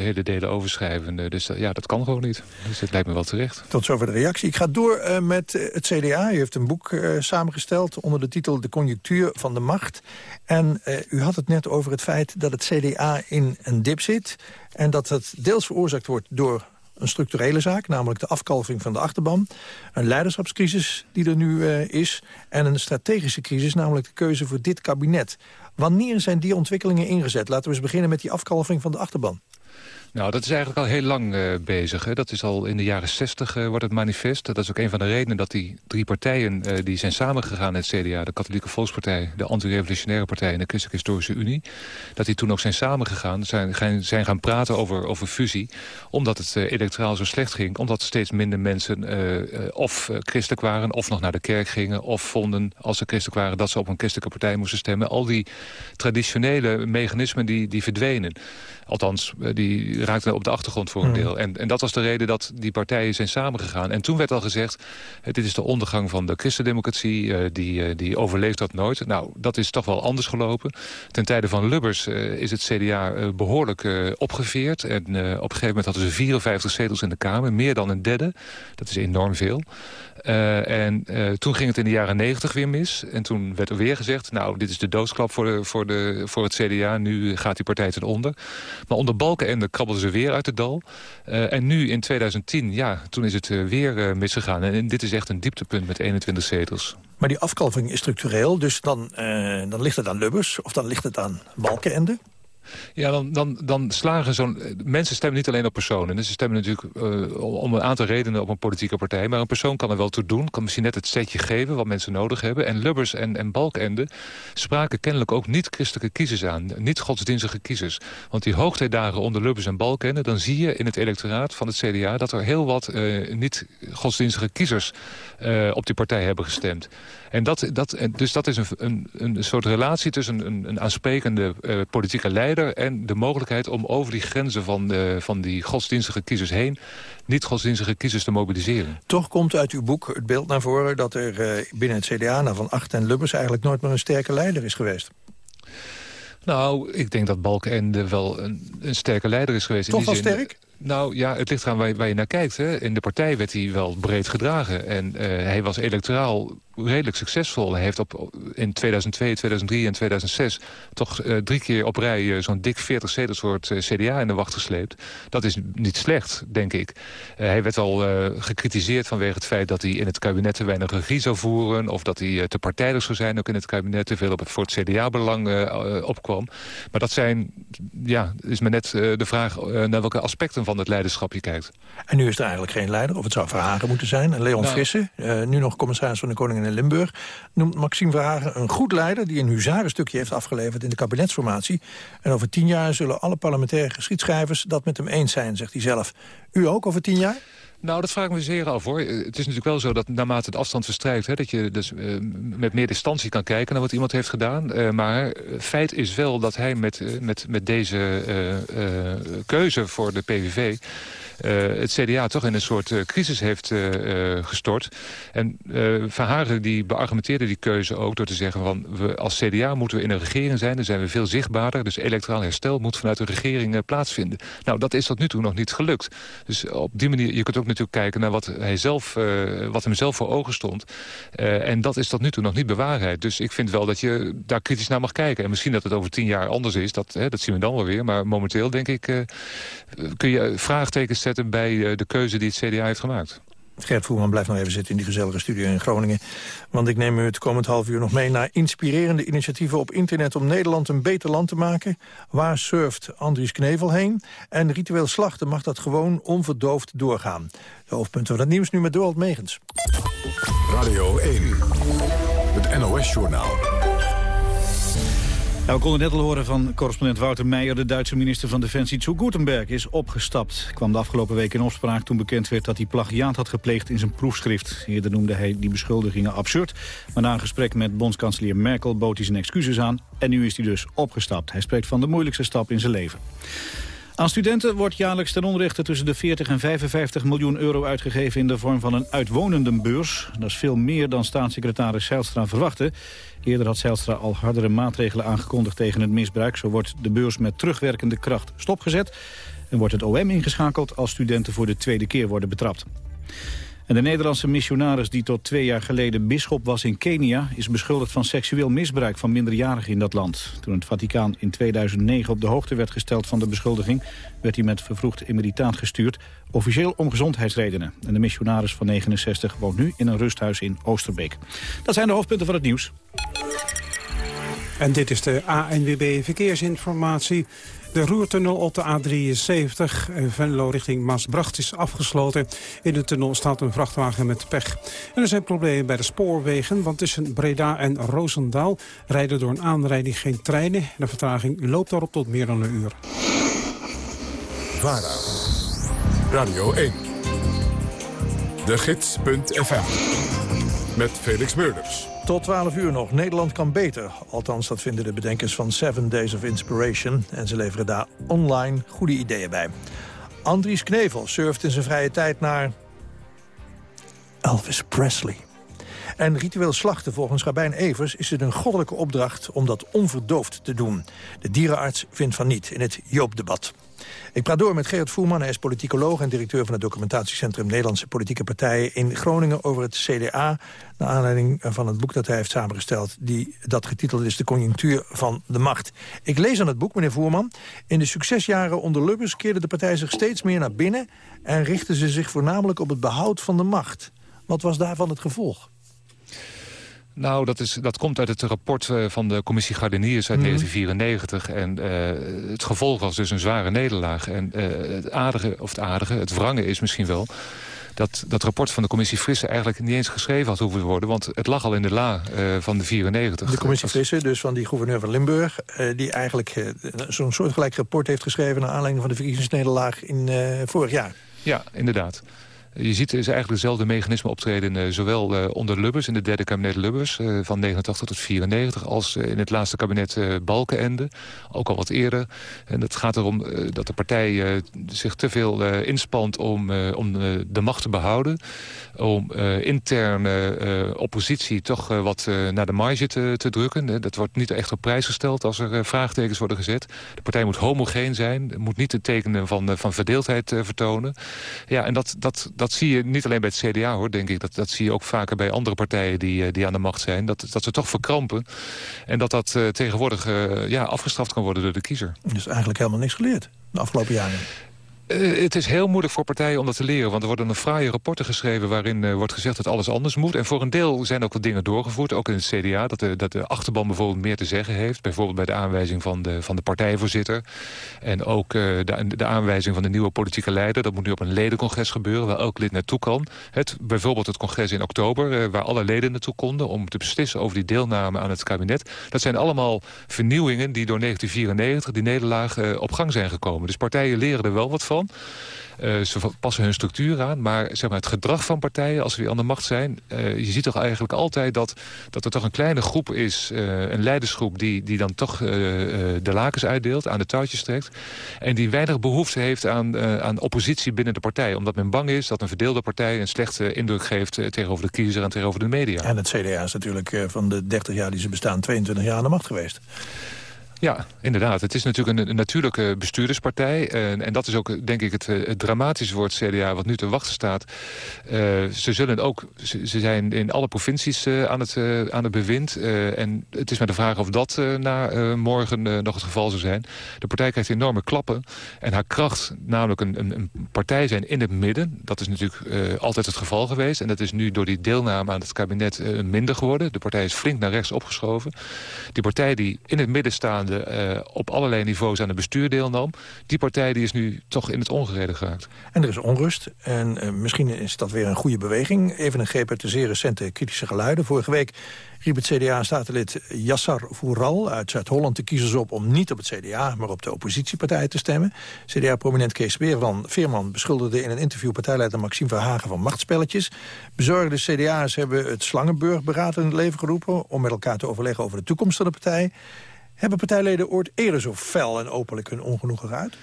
hele delen overschrijven. Dus ja, dat kan gewoon niet. Dus het lijkt me wel terecht. Tot zover de reactie. Ik ga door met het CDA. U heeft een boek samengesteld onder de titel De conjunctuur van de macht. En u had het net over het feit dat het CDA in een dip zit. En dat het deels veroorzaakt wordt door een structurele zaak, namelijk de afkalving van de achterban. Een leiderschapscrisis die er nu is. En een strategische crisis, namelijk de keuze voor dit kabinet. Wanneer zijn die ontwikkelingen ingezet? Laten we eens beginnen met die afkalving van de achterban. Nou, dat is eigenlijk al heel lang uh, bezig. Hè. Dat is al in de jaren 60 uh, wordt het manifest. Dat is ook een van de redenen dat die drie partijen uh, die zijn samengegaan in het CDA... de Katholieke Volkspartij, de Anti-Revolutionaire Partij... en de Christelijke Historische Unie... dat die toen ook zijn samengegaan, zijn, zijn gaan praten over, over fusie... omdat het electoraal zo slecht ging. Omdat steeds minder mensen of christelijk waren... of nog naar de kerk gingen, of vonden als ze christelijk waren... dat ze op een christelijke partij moesten stemmen. Al die traditionele mechanismen die, die verdwenen. Althans, die raakten op de achtergrond voor een deel. En, en dat was de reden dat die partijen zijn samengegaan. En toen werd al gezegd, dit is de ondergang van de christendemocratie. Uh, die, uh, die overleeft dat nooit. Nou, dat is toch wel anders gelopen. Ten tijde van Lubbers is het CDA behoorlijk opgeveerd. En op een gegeven moment hadden ze 54 zetels in de Kamer. Meer dan een derde. Dat is enorm veel. Uh, en uh, toen ging het in de jaren negentig weer mis. En toen werd er weer gezegd... nou, dit is de doodsklap voor, de, voor, de, voor het CDA. Nu gaat die partij ten onder. Maar onder Balkenende krabbelden ze weer uit het dal. Uh, en nu in 2010, ja, toen is het weer misgegaan. En dit is echt een dieptepunt met 21 zetels. Maar die afkalving is structureel. Dus dan, dan ligt het aan Lubbers of dan ligt het aan Balkenende? Ja, dan, dan, dan slagen zo'n... Mensen stemmen niet alleen op personen. Dus ze stemmen natuurlijk uh, om een aantal redenen op een politieke partij. Maar een persoon kan er wel toe doen. Kan misschien net het setje geven wat mensen nodig hebben. En Lubbers en, en Balkende spraken kennelijk ook niet christelijke kiezers aan. Niet godsdienstige kiezers. Want die hoogtijdagen onder Lubbers en Balkende... dan zie je in het electoraat van het CDA... dat er heel wat uh, niet godsdienstige kiezers op die partij hebben gestemd. En dat, dat, dus dat is een, een, een soort relatie tussen een, een aansprekende uh, politieke leider... en de mogelijkheid om over die grenzen van, uh, van die godsdienstige kiezers heen... niet-godsdienstige kiezers te mobiliseren. Toch komt uit uw boek het beeld naar voren... dat er uh, binnen het CDA, nou van Acht en Lubbers... eigenlijk nooit meer een sterke leider is geweest. Nou, ik denk dat Balkenende wel een, een sterke leider is geweest. Toch in wel zin, sterk? Nou ja, het ligt eraan waar, waar je naar kijkt. Hè. In de partij werd hij wel breed gedragen. En eh, hij was electoraal redelijk succesvol. Hij heeft op, in 2002, 2003 en 2006 toch uh, drie keer op rij uh, zo'n dik 40 zetels voor het CDA in de wacht gesleept. Dat is niet slecht, denk ik. hij werd al gecritiseerd vanwege het feit dat hij in het kabinet te weinig regie zou voeren. Of dat hij te partijdig zou zijn ook in het kabinet. Te veel op, voor het CDA-belang opkwam. Maar dat zijn, ja, is me net de vraag naar welke aspecten van het leiderschap je kijkt. En nu is er eigenlijk geen leider, of het zou Verhagen moeten zijn. En Leon nou, Frisse, nu nog commissaris van de Koningin in Limburg... noemt Maxime Verhagen een goed leider... die een huzarenstukje heeft afgeleverd in de kabinetsformatie. En over tien jaar zullen alle parlementaire geschiedschrijvers... dat met hem eens zijn, zegt hij zelf. U ook over tien jaar? Nou, dat vraag ik me zeer af, hoor. Het is natuurlijk wel zo dat naarmate het afstand verstrijkt... Hè, dat je dus uh, met meer distantie kan kijken naar wat iemand heeft gedaan. Uh, maar feit is wel dat hij met, met, met deze keuze voor de PVV... Uh, het CDA toch in een soort uh, crisis heeft uh, gestort. En Verhagen die beargumenteerde die keuze ook door te zeggen... van we als CDA moeten we in een regering zijn, dan zijn we veel zichtbaarder. Dus electoraal herstel moet vanuit de regering plaatsvinden. Nou, dat is tot nu toe nog niet gelukt. Dus op die manier, je kunt ook natuurlijk kijken naar wat, hij zelf, wat hem zelf voor ogen stond. en dat is tot nu toe nog niet bewaarheid. Dus ik vind wel dat je daar kritisch naar mag kijken. En misschien dat het over tien jaar anders is, dat, dat zien we dan wel weer. Maar momenteel denk ik, kun je vraagtekens zetten bij eh, de keuze die het CDA heeft gemaakt. Gert Voerman blijft nog even zitten in die gezellige studio in Groningen. Want ik neem u het komend half uur nog mee naar inspirerende initiatieven op internet... om Nederland een beter land te maken. Waar surft Andries Knevel heen? En ritueel slachten mag dat gewoon onverdoofd doorgaan. De hoofdpunten van het nieuws nu met Dorald Megens. Radio 1, het NOS-journaal. Nou, we konden net al horen van correspondent Wouter Meijer... de Duitse minister van Defensie Zu Gutenberg is opgestapt. kwam de afgelopen week in opspraak toen bekend werd... dat hij plagiaat had gepleegd in zijn proefschrift. Eerder noemde hij die beschuldigingen absurd. Maar na een gesprek met bondskanselier Merkel bood hij zijn excuses aan... en nu is hij dus opgestapt. Hij spreekt van de moeilijkste stap in zijn leven. Aan studenten wordt jaarlijks ten onrechte tussen de 40 en 55 miljoen euro uitgegeven in de vorm van een uitwonendenbeurs. Dat is veel meer dan staatssecretaris Zijlstra verwachtte. Eerder had Zijlstra al hardere maatregelen aangekondigd tegen het misbruik. Zo wordt de beurs met terugwerkende kracht stopgezet en wordt het OM ingeschakeld als studenten voor de tweede keer worden betrapt. De Nederlandse missionaris die tot twee jaar geleden bisschop was in Kenia... is beschuldigd van seksueel misbruik van minderjarigen in dat land. Toen het Vaticaan in 2009 op de hoogte werd gesteld van de beschuldiging... werd hij met vervroegd emeritaat gestuurd, officieel om gezondheidsredenen. En de missionaris van 69 woont nu in een rusthuis in Oosterbeek. Dat zijn de hoofdpunten van het nieuws. En dit is de ANWB Verkeersinformatie. De roertunnel op de A73 eh, Venlo richting Maasbracht is afgesloten. In de tunnel staat een vrachtwagen met pech. En er zijn problemen bij de spoorwegen, want tussen Breda en Roosendaal rijden door een aanrijding geen treinen. De vertraging loopt daarop tot meer dan een uur. VARA, Radio 1, de gids.fm, met Felix Meurders. Tot 12 uur nog. Nederland kan beter. Althans, dat vinden de bedenkers van Seven Days of Inspiration. En ze leveren daar online goede ideeën bij. Andries Knevel surft in zijn vrije tijd naar... Elvis Presley. En ritueel slachten volgens Rabijn Evers is het een goddelijke opdracht om dat onverdoofd te doen. De dierenarts vindt van niet in het Joop-debat. Ik praat door met Gerrit Voerman. Hij is politicoloog en directeur van het documentatiecentrum Nederlandse Politieke Partijen in Groningen over het CDA. Naar aanleiding van het boek dat hij heeft samengesteld, die, dat getiteld is De Conjunctuur van de Macht. Ik lees aan het boek, meneer Voerman. In de succesjaren onder Lubbers keerde de partij zich steeds meer naar binnen en richtte ze zich voornamelijk op het behoud van de macht. Wat was daarvan het gevolg? Nou, dat, is, dat komt uit het rapport eh, van de commissie Gardeniers uit 1994. Mhm. En uh, het gevolg was dus een zware nederlaag. En uh, het aardige, of het aardige, het wrange is misschien wel... dat dat rapport van de commissie Frisse eigenlijk niet eens geschreven had hoeven worden. Want het lag al in de la uh, van de 94. De commissie Frisse, dus van die gouverneur van Limburg... die eigenlijk zo'n soortgelijk rapport heeft geschreven... naar aanleiding van de verkiezingsnederlaag in vorig jaar. Ja, inderdaad. Je ziet dus eigenlijk dezelfde mechanismen optreden... Uh, zowel uh, onder Lubbers, in het derde kabinet Lubbers... Uh, van 89 tot 94, als in het laatste kabinet Balkenende. Ook al wat eerder. En het gaat erom dat de partij zich te veel inspant... om, om de macht te behouden. Om interne oppositie toch wat naar de marge te, drukken. dat wordt niet echt op prijs gesteld als er vraagtekens worden gezet. De partij moet homogeen zijn. Moet niet de tekenen van, van verdeeldheid vertonen. Ja, en dat, dat, dat zie je niet alleen bij het CDA, hoor, denk ik. Dat, dat zie je ook vaker bij andere partijen die, eh, die aan de macht zijn. Dat, dat ze toch verkrampen. En dat dat uh, tegenwoordig uh, ja, afgestraft kan worden door de kiezer. Dus eigenlijk helemaal niks geleerd de afgelopen jaren. Uh, het is heel moeilijk voor partijen om dat te leren. Want er worden een fraaie rapporten geschreven waarin uh, wordt gezegd dat alles anders moet. En voor een deel zijn ook wat dingen doorgevoerd. Ook in het CDA. Dat de, dat de achterban bijvoorbeeld meer te zeggen heeft. Bijvoorbeeld bij de aanwijzing van de, van de partijvoorzitter. En ook uh, de, de aanwijzing van de nieuwe politieke leider. Dat moet nu op een ledencongres gebeuren waar elk lid naartoe kan. Het, bijvoorbeeld het congres in oktober waar alle leden naartoe konden. Om te beslissen over die deelname aan het kabinet. Dat zijn allemaal vernieuwingen die door 1994 die nederlaag op gang zijn gekomen. Dus partijen leren er wel wat van. Uh, ze passen hun structuur aan, maar, zeg maar het gedrag van partijen... als ze weer aan de macht zijn... Uh, je ziet toch eigenlijk altijd dat, dat er toch een kleine groep is... Uh, een leidersgroep die, die dan toch de lakens uitdeelt, aan de touwtjes trekt... en die weinig behoefte heeft aan, aan oppositie binnen de partij. Omdat men bang is dat een verdeelde partij een slechte indruk geeft... tegenover de kiezer en tegenover de media. En het CDA is natuurlijk van de 30 jaar die ze bestaan... 22 jaar aan de macht geweest. Ja, inderdaad. Het is natuurlijk een, natuurlijke bestuurderspartij. En, en, dat is ook, denk ik, het, het dramatische het CDA wat nu te wachten staat. Uh, ze zullen ook, ze, zijn in alle provincies uh, aan, het, aan het bewind. en het is maar de vraag of dat na morgen nog het geval zou zijn. De partij krijgt enorme klappen. En haar kracht, namelijk een, een, een partij zijn in het midden... dat is natuurlijk altijd het geval geweest. En dat is nu door die deelname aan het kabinet minder geworden. De partij is flink naar rechts opgeschoven. Die partij die in het midden uh, op allerlei niveaus aan het bestuur deelnam. Die partij die is nu toch in het ongereden geraakt. En er is onrust. En uh, misschien is dat weer een goede beweging. Even een greep uit de zeer recente kritische geluiden. Vorige week riep het CDA-statenlid Yassar Foural uit Zuid-Holland de kiezers op... om niet op het CDA, maar op de oppositiepartij te stemmen. CDA-prominent Kees Veerman, Veerman beschuldigde in een interview... partijleider Maxime Verhagen van machtspelletjes. Bezorgde CDA's hebben het Slangenburg-beraad in het leven geroepen... om met elkaar te overleggen over de toekomst van de partij. Hebben partijleden ooit eerder zo fel en openlijk hun ongenoegen geuit?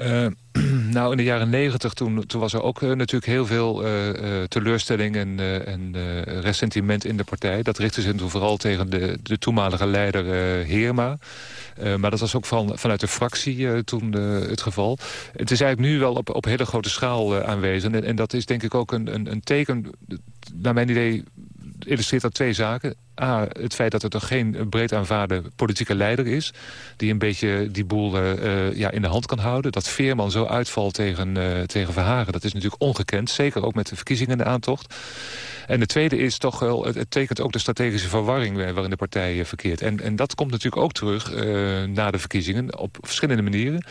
Uh, (clears throat) nou, in de jaren negentig toen, toen was er ook uh, natuurlijk heel veel uh, teleurstelling en, en ressentiment in de partij. Dat richtte zich toen vooral tegen de, de toenmalige leider Heerma. maar dat was ook van, vanuit de fractie toen het geval. Het is eigenlijk nu wel op, op hele grote schaal aanwezig. En, en, dat is denk ik ook een, een, een teken, naar mijn idee illustreert dat twee zaken. A, het feit dat er toch geen breed aanvaarde politieke leider is... die een beetje die boel uh, ja, in de hand kan houden. Dat Veerman zo uitvalt tegen, uh, tegen Verhagen, dat is natuurlijk ongekend. Zeker ook met de verkiezingen in de aantocht. En de tweede is toch wel, het, tekent ook de strategische verwarring waarin de partij verkeert. En, en dat komt natuurlijk ook terug na de verkiezingen op verschillende manieren.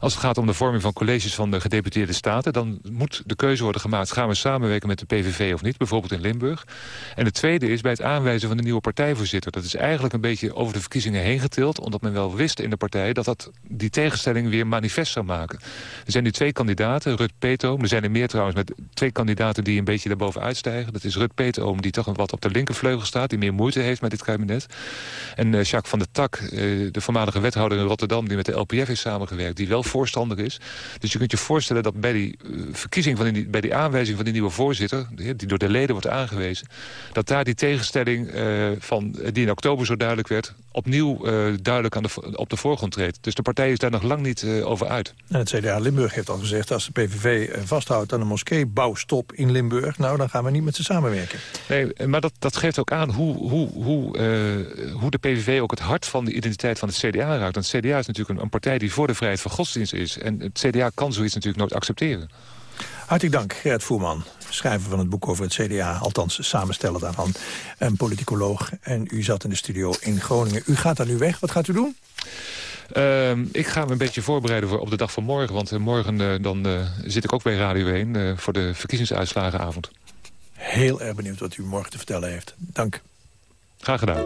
Als het gaat om de vorming van colleges van de gedeputeerde staten... dan moet de keuze worden gemaakt, gaan we samenwerken met de PVV of niet? Bijvoorbeeld in Limburg. En het tweede is bij het aanwijzen van de nieuwe partijvoorzitter. Dat is eigenlijk een beetje over de verkiezingen heen getild... omdat men wel wist in de partij dat dat die tegenstelling weer manifest zou maken. Er zijn nu twee kandidaten, Rut Peetoom. Er zijn er meer trouwens met twee kandidaten die een beetje daarboven uitstijgen. Dat is Rut Peetoom, die toch wat op de linkervleugel staat... die meer moeite heeft met dit kabinet. En uh, Jacques van der Tak, uh, de voormalige wethouder in Rotterdam... die met de LPF heeft samengewerkt, die wel voorstander is. Dus je kunt je voorstellen dat bij die uh, verkiezing... Van die, bij die aanwijzing van die nieuwe voorzitter... die door de leden wordt aangewezen... dat daar die tegenstelling van, die in oktober zo duidelijk werd... opnieuw uh, duidelijk aan de, op de voorgrond treedt. Dus de partij is daar nog lang niet over uit. En het CDA Limburg heeft al gezegd... als de PVV vasthoudt aan de moskeebouwstop in Limburg... nou, dan gaan we niet met ze samenwerken. Nee, maar dat, dat geeft ook aan hoe, hoe, hoe, hoe de PVV ook het hart van de identiteit van het CDA raakt. Want het CDA is natuurlijk een, een partij die voor de vrijheid van godsdienst is. En het CDA kan zoiets natuurlijk nooit accepteren. Hartelijk dank, Gert Voerman, schrijver van het boek over het CDA... althans samensteller daarvan, een politicoloog. En u zat in de studio in Groningen. U gaat daar nu weg. Wat gaat u doen? Uh, ik ga me een beetje voorbereiden voor op de dag van morgen. Want uh, morgen uh, dan, uh, zit ik ook bij Radio 1 voor de verkiezingsuitslagenavond. Heel erg benieuwd wat u morgen te vertellen heeft. Dank. Graag gedaan.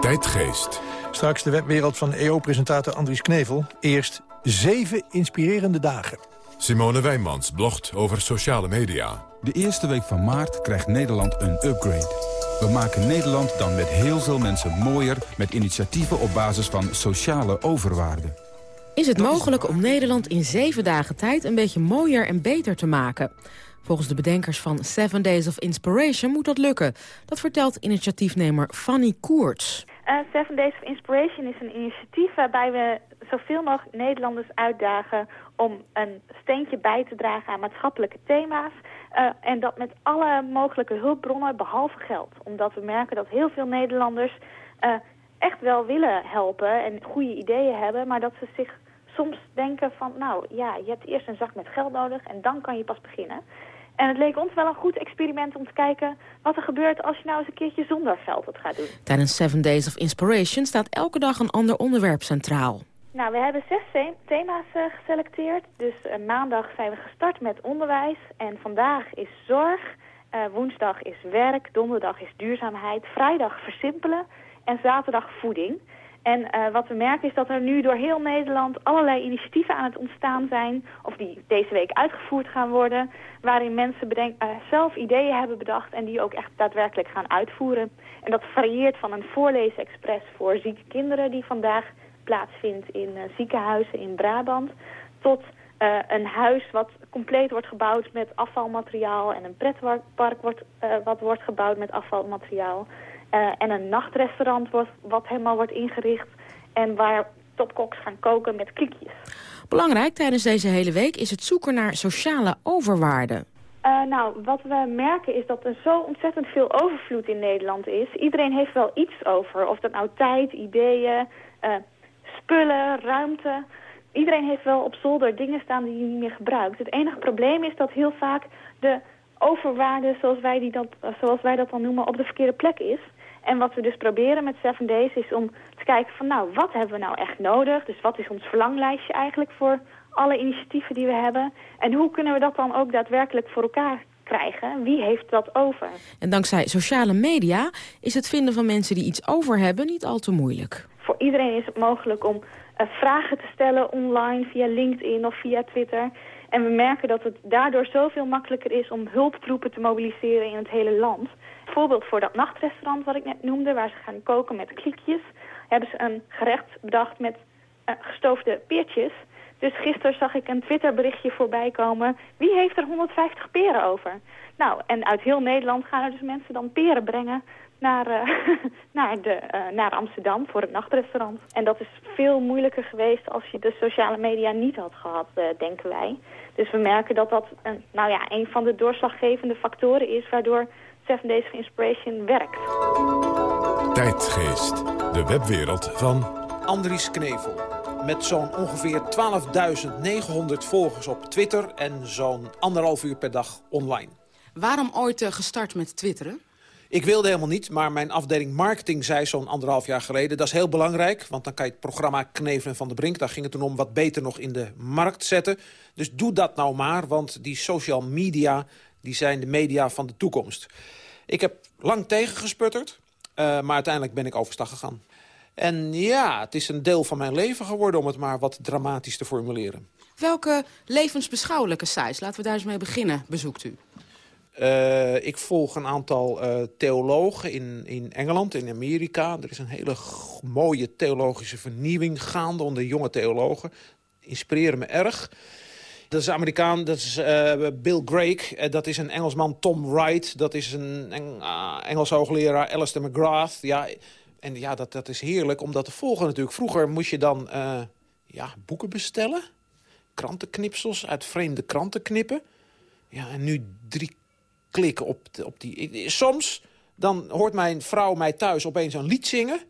Tijdgeest. Straks de webwereld van EO-presentator Andries Knevel. Eerst zeven inspirerende dagen. Simone Wijnmans blogt over sociale media. De eerste week van maart krijgt Nederland een upgrade. We maken Nederland dan met heel veel mensen mooier... met initiatieven op basis van sociale overwaarde. Is het mogelijk om Nederland in zeven dagen tijd... een beetje mooier en beter te maken? Volgens de bedenkers van Seven Days of Inspiration moet dat lukken. Dat vertelt initiatiefnemer Fanny Koerts. Uh, Seven Days of Inspiration is een initiatief waarbij we zoveel mogelijk Nederlanders uitdagen om een steentje bij te dragen aan maatschappelijke thema's. Uh, en dat met alle mogelijke hulpbronnen behalve geld. Omdat we merken dat heel veel Nederlanders uh, echt wel willen helpen en goede ideeën hebben, maar dat ze zich soms denken van, nou ja, je hebt eerst een zak met geld nodig en dan kan je pas beginnen. En het leek ons wel een goed experiment om te kijken wat er gebeurt als je nou eens een keertje zonder geld het gaat doen. Tijdens Seven Days of Inspiration staat elke dag een ander onderwerp centraal. Nou, we hebben zes thema's uh, geselecteerd. Dus uh, maandag zijn we gestart met onderwijs en vandaag is zorg. Uh, woensdag is werk, donderdag is duurzaamheid, vrijdag versimpelen en zaterdag voeding. En uh, wat we merken is dat er nu door heel Nederland allerlei initiatieven aan het ontstaan zijn... of die deze week uitgevoerd gaan worden... waarin mensen uh, zelf ideeën hebben bedacht en die ook echt daadwerkelijk gaan uitvoeren. En dat varieert van een voorleesexpress voor zieke kinderen... die vandaag plaatsvindt in uh, ziekenhuizen in Brabant... tot een huis wat compleet wordt gebouwd met afvalmateriaal... en een pretpark wordt, wat wordt gebouwd met afvalmateriaal... Uh, en een nachtrestaurant wordt, wat helemaal wordt ingericht. En waar topkoks gaan koken met kliekjes. Belangrijk tijdens deze hele week is het zoeken naar sociale overwaarde. Uh, nou, wat we merken is dat er zo ontzettend veel overvloed in Nederland is. Iedereen heeft wel iets over. Of dat nou tijd, ideeën, uh, spullen, ruimte. Iedereen heeft wel op zolder dingen staan die je niet meer gebruikt. Het enige probleem is dat heel vaak de overwaarde, zoals wij, die dat, zoals wij dat dan noemen, op de verkeerde plek is. En wat we dus proberen met Seven Days is om te kijken van nou, wat hebben we nou echt nodig? Dus wat is ons verlanglijstje eigenlijk voor alle initiatieven die we hebben? En hoe kunnen we dat dan ook daadwerkelijk voor elkaar krijgen? Wie heeft dat over? En dankzij sociale media is het vinden van mensen die iets over hebben niet al te moeilijk. Voor iedereen is het mogelijk om uh, vragen te stellen online via LinkedIn of via Twitter. En we merken dat het daardoor zoveel makkelijker is om hulptroepen te mobiliseren in het hele land voorbeeld voor dat nachtrestaurant wat ik net noemde, waar ze gaan koken met kliekjes, hebben ze een gerecht bedacht met uh, gestoofde peertjes. Dus gisteren zag ik een Twitterberichtje voorbij komen. Wie heeft er 150 peren over? Nou, en uit heel Nederland gaan er dus mensen dan peren brengen naar, uh, (laughs) naar, de, uh, naar Amsterdam voor het nachtrestaurant. En dat is veel moeilijker geweest als je de sociale media niet had gehad, uh, denken wij. Dus we merken dat dat een, nou ja, een van de doorslaggevende factoren is... waardoor Seven Days of Inspiration werkt. Tijdgeest, de webwereld van... Andries Knevel. Met zo'n ongeveer 12.900 volgers op Twitter... en zo'n anderhalf uur per dag online. Waarom ooit gestart met twitteren? Ik wilde helemaal niet, maar mijn afdeling marketing zei zo'n anderhalf jaar geleden... dat is heel belangrijk, want dan kan je het programma Knevelen van de Brink... daar ging het toen om wat beter nog in de markt zetten. Dus doe dat nou maar, want die social media die zijn de media van de toekomst. Ik heb lang tegengesputterd, uh, maar uiteindelijk ben ik overstag gegaan. En ja, het is een deel van mijn leven geworden om het maar wat dramatisch te formuleren. Welke levensbeschouwelijke sites, laten we daar eens mee beginnen, bezoekt u? Uh, ik volg een aantal uh, theologen in, in Engeland, in Amerika. Er is een hele mooie theologische vernieuwing gaande onder jonge theologen. Inspireren me erg. Dat is Amerikaan, dat is uh, Bill Grake. Dat is een Engelsman, Tom Wright. Dat is een uh, Engels hoogleraar, Alistair McGrath. Ja, en ja, dat, dat is heerlijk om dat te volgen natuurlijk. Vroeger moest je dan ja, boeken bestellen. Krantenknipsels uit vreemde kranten knippen. Ja, en nu drie klikken op, op die... Soms dan hoort mijn vrouw mij thuis opeens een lied zingen...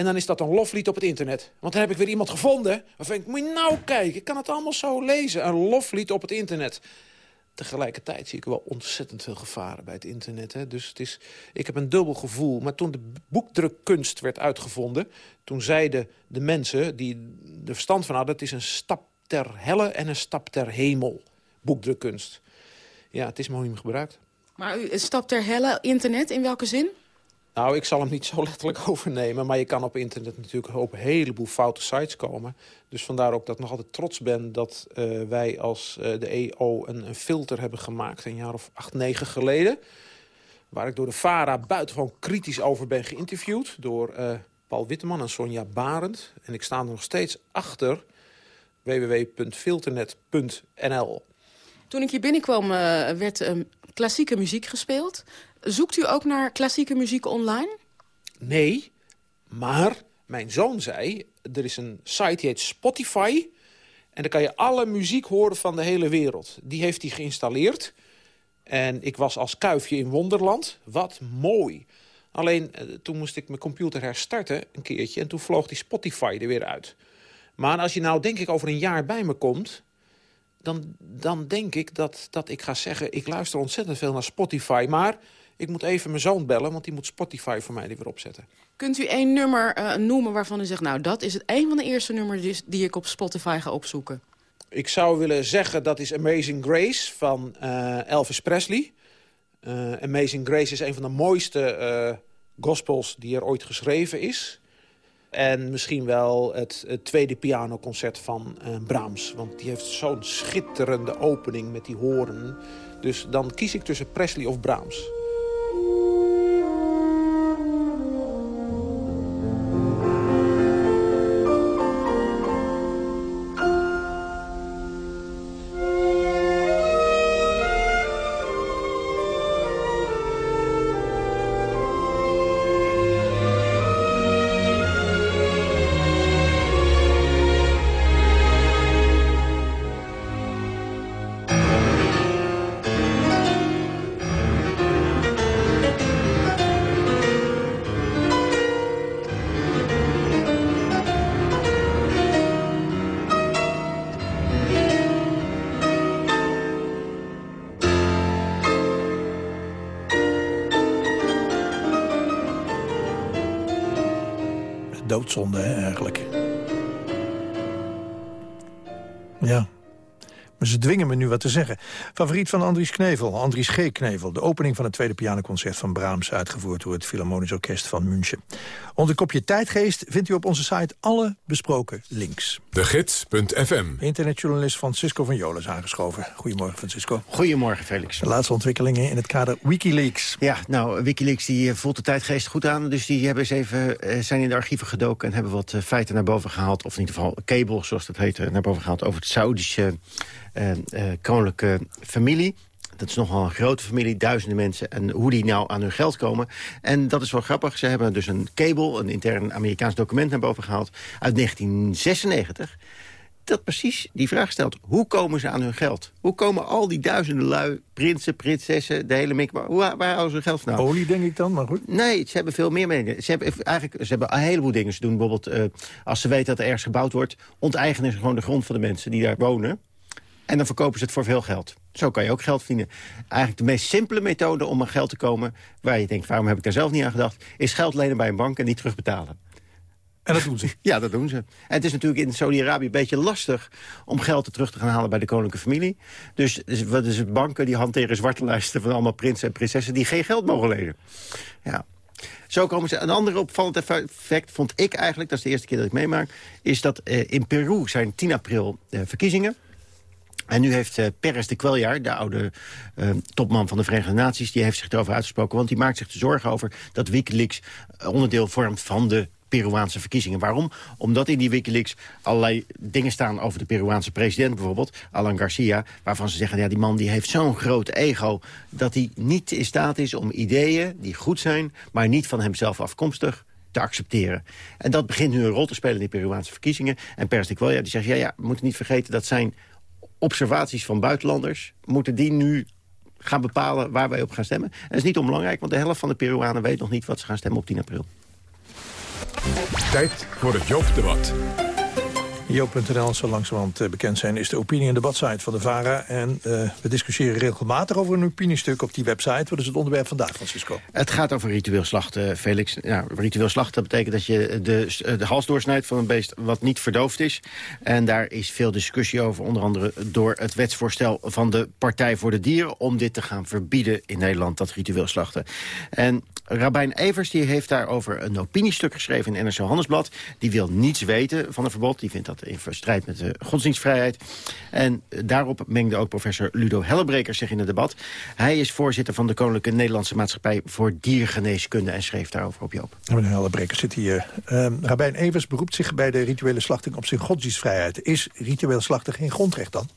En dan is dat een loflied op het internet. Want dan heb ik weer iemand gevonden. Waarvan ik, moet je nou kijken, ik kan het allemaal zo lezen. Een loflied op het internet. Tegelijkertijd zie ik wel ontzettend veel gevaren bij het internet. Hè. Dus het is, ik heb een dubbel gevoel. Maar toen de boekdrukkunst werd uitgevonden... toen zeiden de mensen die er verstand van hadden... het is een stap ter helle en een stap ter hemel. Boekdrukkunst. Ja, het is hem gebruikt. Maar u, een stap ter helle, internet, in welke zin? Nou, ik zal hem niet (laughs) zo letterlijk overnemen. Maar je kan op internet natuurlijk op een heleboel foute sites komen. Dus vandaar ook dat ik nog altijd trots ben dat uh, wij als uh, de EO een, een, filter hebben gemaakt... een jaar of acht, negen geleden. Waar ik door de VARA buitengewoon kritisch over ben geïnterviewd... door uh, Paul Witteman en Sonja Barend. En ik sta er nog steeds achter www.filternet.nl. Toen ik hier binnenkwam werd klassieke muziek gespeeld... Zoekt u ook naar klassieke muziek online? Nee, maar mijn zoon zei... er is een site die heet Spotify... en daar kan je alle muziek horen van de hele wereld. Die heeft hij geïnstalleerd. En ik was als kuifje in Wonderland. Wat mooi. Alleen, eh, toen moest ik mijn computer herstarten een keertje... en toen vloog die Spotify er weer uit. Maar als je nou, denk ik, over een jaar bij me komt... dan, dan denk ik dat, dat ik ga zeggen... ik luister ontzettend veel naar Spotify, maar ik moet even mijn zoon bellen, want die moet Spotify voor mij weer opzetten. Kunt u één nummer uh, noemen waarvan u zegt... nou, dat is het een van de eerste nummers die, die ik op Spotify ga opzoeken? Ik zou willen zeggen dat is Amazing Grace van uh, Elvis Presley. Uh, Amazing Grace is een van de mooiste gospels die er ooit geschreven is. En misschien wel het, tweede pianoconcert van Brahms. Want die heeft zo'n schitterende opening met die horen. Dus dan kies ik tussen Presley of Brahms. Hè, eigenlijk. Ja. Maar ze dwingen me nu wat te zeggen. Favoriet van Andries Knevel, Andries G. Knevel. De opening van het tweede pianoconcert van Brahms... uitgevoerd door het Philharmonisch Orkest van München. Onder kopje tijdgeest vindt u op onze site alle besproken links. De Gids.fm. Internetjournalist Francisco van Jolen is aangeschoven. Goedemorgen, Francisco. Goedemorgen, Felix. De laatste ontwikkelingen in het kader Wikileaks. Ja, nou, Wikileaks die eh, voelt de tijdgeest goed aan. Dus die hebben eens even, eh, zijn in de archieven gedoken... en hebben wat eh, feiten naar boven gehaald. Of in ieder geval cable, zoals dat heet, naar boven gehaald... over het Saoedische uh, koninklijke familie. Dat is nogal een grote familie, duizenden mensen. En hoe die nou aan hun geld komen. En dat is wel grappig. Ze hebben dus een cable, een intern Amerikaans document naar boven gehaald... uit 1996 dat precies die vraag stelt. Hoe komen ze aan hun geld? Hoe komen al die duizenden lui, prinsen, prinsessen, de hele mik... Waar, waar houden ze hun geld vandaan? Olie, denk ik dan, maar goed. Nee, ze hebben veel meer meningen. Ze hebben, eigenlijk, ze hebben een heleboel dingen. Ze doen bijvoorbeeld, uh, als ze weten dat er ergens gebouwd wordt... onteigenen ze gewoon de grond van de mensen die daar wonen. En dan verkopen ze het voor veel geld. Zo kan je ook geld verdienen. Eigenlijk de meest simpele methode om aan geld te komen... waar je denkt, waarom heb ik daar zelf niet aan gedacht... is geld lenen bij een bank en niet terugbetalen. En dat doen ze? (laughs) Ja, dat doen ze. En het is natuurlijk in Saudi-Arabië een beetje lastig... om geld terug te gaan halen bij de koninklijke familie. Dus, dus wat is het banken die hanteren zwarte lijsten... van allemaal prinsen en prinsessen die geen geld mogen lenen. Ja. Zo komen ze. Een ander opvallend effect vond ik eigenlijk... dat is de eerste keer dat ik meemaak... is dat eh, in Peru zijn 10 april eh, verkiezingen... En nu heeft uh, Perez de Kweljaar, de oude uh, topman van de Verenigde Naties... die heeft zich erover uitgesproken, want die maakt zich de zorgen over... dat Wikileaks onderdeel vormt van de Peruaanse verkiezingen. Waarom? Omdat in die Wikileaks allerlei dingen staan over de Peruaanse president bijvoorbeeld, Alan Garcia, waarvan ze zeggen, ja, die man die heeft zo'n groot ego dat hij niet in staat is om ideeën die goed zijn, maar niet van hemzelf afkomstig, te accepteren. En dat begint nu een rol te spelen in de Peruaanse verkiezingen. En Pers de Kwelja die zegt, ja, ja, we moeten niet vergeten... dat zijn observaties van buitenlanders... moeten die nu gaan bepalen waar wij op gaan stemmen. En dat is niet onbelangrijk, want de helft van de Peruanen weet nog niet... wat ze gaan stemmen op 10 april. Tijd voor het Joop-debat. Jo.nl, zo langzamerhand eh, bekend zijn, is de opinie- en debatsite van de VARA. En uh, we discussiëren regelmatig over een opiniestuk op die website. Wat is het onderwerp vandaag, Francisco? Het gaat over ritueel slachten, Felix. Ritueel slachten betekent dat je de, de hals doorsnijdt van een beest wat niet verdoofd is. En daar is veel discussie over, onder andere door het wetsvoorstel van de Partij voor de Dieren... om dit te gaan verbieden in Nederland, dat ritueel slachten. En Rabijn Evers die heeft daarover een opiniestuk geschreven in NRC Handelsblad. Die wil niets weten van een verbod. Die vindt dat in strijd met de godsdienstvrijheid. En daarop mengde ook professor Ludo Hellebreker zich in het debat. Hij is voorzitter van de Koninklijke Nederlandse Maatschappij... voor Diergeneeskunde en schreef daarover op Joop. Meneer Hellebreker zit hier. Uh, Rabijn Evers beroept zich bij de rituele slachting op zijn godsdienstvrijheid. Is ritueel slachten geen grondrecht dan?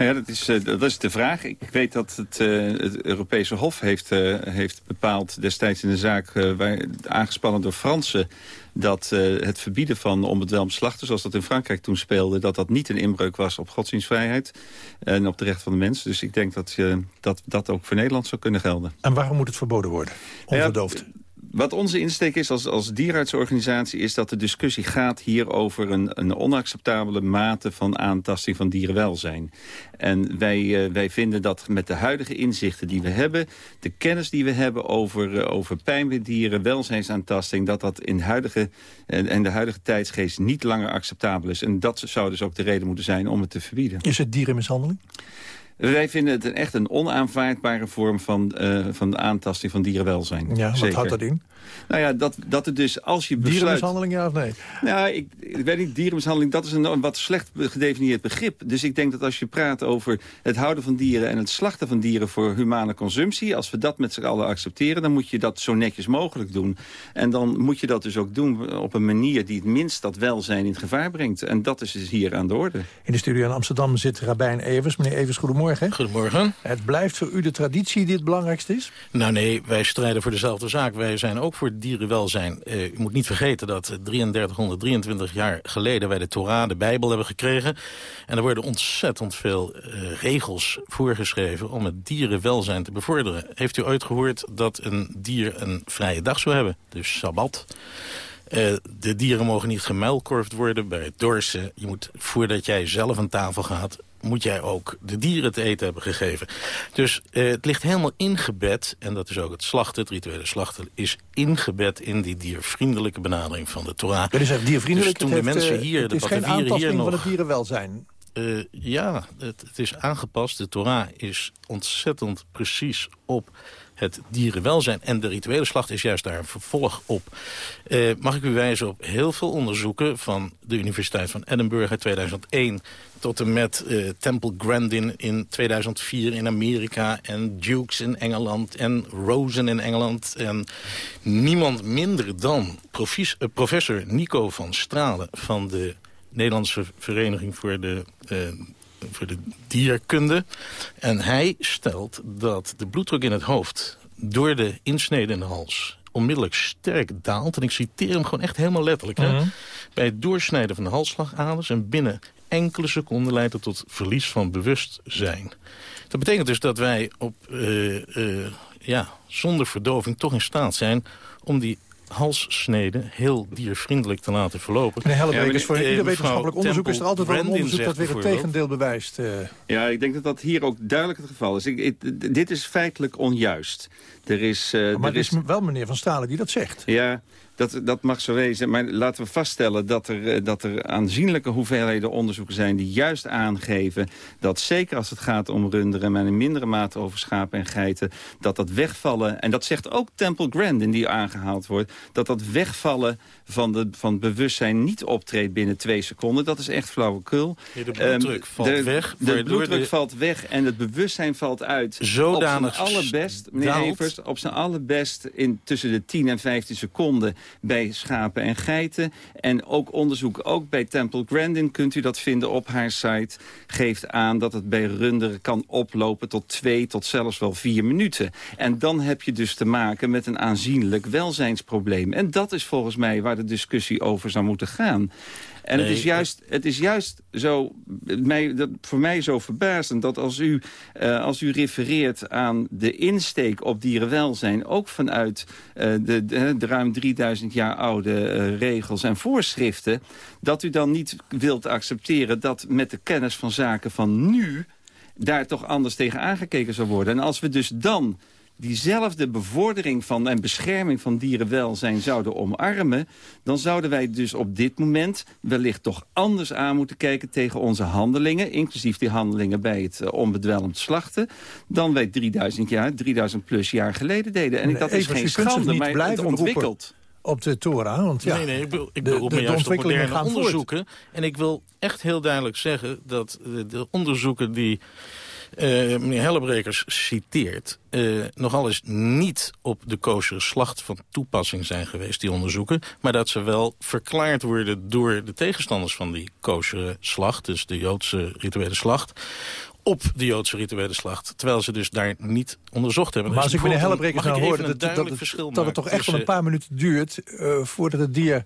Nou ja, dat is, uh, dat is de vraag. Ik weet dat het, uh, het Europese Hof heeft, uh, heeft bepaald destijds in de zaak... waar, aangespannen door Fransen dat het verbieden van onbedwelmd slachten... zoals dat in Frankrijk toen speelde... dat dat niet een inbreuk was op godsdienstvrijheid en op de rechten van de mens. Dus ik denk dat dat, dat ook voor Nederland zou kunnen gelden. En waarom moet het verboden worden? Onverdoofd? Ja, wat onze insteek is als, als dierenartsorganisatie... is dat de discussie gaat hier over een, een onacceptabele mate van aantasting van dierenwelzijn. En wij, uh, wij vinden dat met de huidige inzichten die we hebben... de kennis die we hebben over, uh, over pijn bij dieren, welzijnsaantasting... dat dat in huidige, uh, en de huidige tijdsgeest niet langer acceptabel is. En dat zou dus ook de reden moeten zijn om het te verbieden. Is het dierenmishandeling? Wij vinden het een echt een onaanvaardbare vorm van, uh, van de aantasting van dierenwelzijn. Ja, wat houdt dat in? Nou ja, dat, dat het dus als je besluit... Dierenmishandeling, ja of nee? Nou, ik, ik weet niet, dierenmishandeling, dat is een, een wat slecht gedefinieerd begrip. Dus ik denk dat als je praat over het houden van dieren... en het slachten van dieren voor humane consumptie... als we dat met z'n allen accepteren, dan moet je dat zo netjes mogelijk doen. En dan moet je dat dus ook doen op een manier... die het minst dat welzijn in het gevaar brengt. En dat is dus hier aan de orde. In de studio in Amsterdam zit Rabijn Evers. Meneer Evers, goedemorgen. Goedemorgen. Het blijft voor u de traditie die het belangrijkste is? Nou nee, wij strijden voor dezelfde zaak. Wij zijn ook voor dierenwelzijn. Uh, u moet niet vergeten dat 3323 jaar geleden wij de Torah, de Bijbel, hebben gekregen. En er worden ontzettend veel uh, regels voorgeschreven om het dierenwelzijn te bevorderen. Heeft u ooit gehoord dat een dier een vrije dag zou hebben? Dus sabbat. Uh, de dieren mogen niet gemuilkorfd worden bij het dorsen. Je moet, voordat jij zelf aan tafel gaat, moet jij ook de dieren te eten hebben gegeven. Dus uh, het ligt helemaal ingebed, en dat is ook het slachten, het rituele slachten... is ingebed in die diervriendelijke benadering van de Torah. Dat is echt diervriendelijk? Dus toen de heeft, mensen hier, de Batavieren hier nog... van het dierenwelzijn? Uh, ja, het, het is aangepast. De Torah is ontzettend precies op het dierenwelzijn. En de rituele slacht is juist daar een vervolg op. Uh, mag ik u wijzen op heel veel onderzoeken van de Universiteit van Edinburgh uit 2001 tot en met uh, Temple Grandin in 2004 in Amerika... en Dukes in Engeland en Rosen in Engeland. En niemand minder dan uh, professor Nico van Stralen... van de Nederlandse Vereniging voor de... voor de dierkunde. En hij stelt dat de bloeddruk in het hoofd door de insnede in de hals onmiddellijk sterk daalt. En ik citeer hem gewoon echt helemaal letterlijk. Hè? Mhm. Bij het doorsnijden van de halsslagaders en binnen enkele seconden leidt het tot verlies van bewustzijn. Dat betekent dus dat wij op, uh, uh, ja, zonder verdoving toch in staat zijn om die halssneden heel diervriendelijk te laten verlopen. Meneer Hellebrekers, Ja, voor ieder eh, wetenschappelijk onderzoek is er altijd wel een onderzoek dat weer het tegendeel bewijst. eh. Ja, ik denk dat dat hier ook duidelijk het geval is. Ik, ik- dit is feitelijk onjuist. Er is, eh, maar er het is wel meneer Van Stalen die dat zegt. Ja, dat, dat mag zo wezen. Maar laten we vaststellen dat er, eh, dat er aanzienlijke hoeveelheden onderzoeken zijn... die juist aangeven dat zeker als het gaat om runderen... maar in mindere mate over schapen en geiten... dat dat wegvallen, en dat zegt ook Temple Grandin die aangehaald wordt... dat dat wegvallen van, de, van het bewustzijn niet optreedt binnen twee seconden. Dat is echt flauwekul. Ja, de bloeddruk Ehm, valt de, weg, De bloeddruk de- valt weg en het bewustzijn valt uit. Zodanig op zijn allerbest, meneer daalt. Op zijn allerbest in tussen de 10 en 15 seconden bij schapen en geiten. En ook onderzoek, ook bij Temple Grandin kunt u dat vinden op haar site. Geeft aan dat het bij runderen kan oplopen tot twee tot zelfs wel vier minuten. En dan heb je dus te maken met een aanzienlijk welzijnsprobleem. En dat is volgens mij waar de discussie over zou moeten gaan. En het, is juist, het is juist zo, mij, dat, voor mij zo verbazend... dat als u, eh, als u refereert aan de insteek op dierenwelzijn... ook vanuit eh, de, de, de ruim 3000 jaar oude eh, regels en voorschriften... dat u dan niet wilt accepteren dat met de kennis van zaken van nu... daar toch anders tegen aangekeken zou worden. En als we dus dan diezelfde bevordering van en bescherming van dierenwelzijn zouden omarmen... dan zouden wij dus op dit moment wellicht toch anders aan moeten kijken tegen onze handelingen... inclusief die handelingen bij het uh, onbedwelmd slachten... dan wij 3000 jaar, 3000 plus jaar geleden deden. En Nee, dat is geen schande, niet maar het blijven ontwikkelt. op de Torah. Want ja, nee, nee, ik, bedoel- ik de- beroep de- me de juist op ontwikkelingen moderne gaan voort. onderzoeken. En ik wil echt heel duidelijk zeggen dat de, de onderzoeken die eh, meneer Hellebrekers citeert... eh, nogal eens niet op de kosher slacht van toepassing zijn geweest, die onderzoeken. Maar dat ze wel verklaard worden door de tegenstanders van die kosher slacht. Dus de Joodse rituele slacht op de Joodse rituele slacht. Terwijl ze dus daar niet onderzocht hebben. Maar als ik meneer Hellebrekers nou hoorde dat, dat, verschil dat het toch echt wel een paar minuten duurt... eh, voordat het dier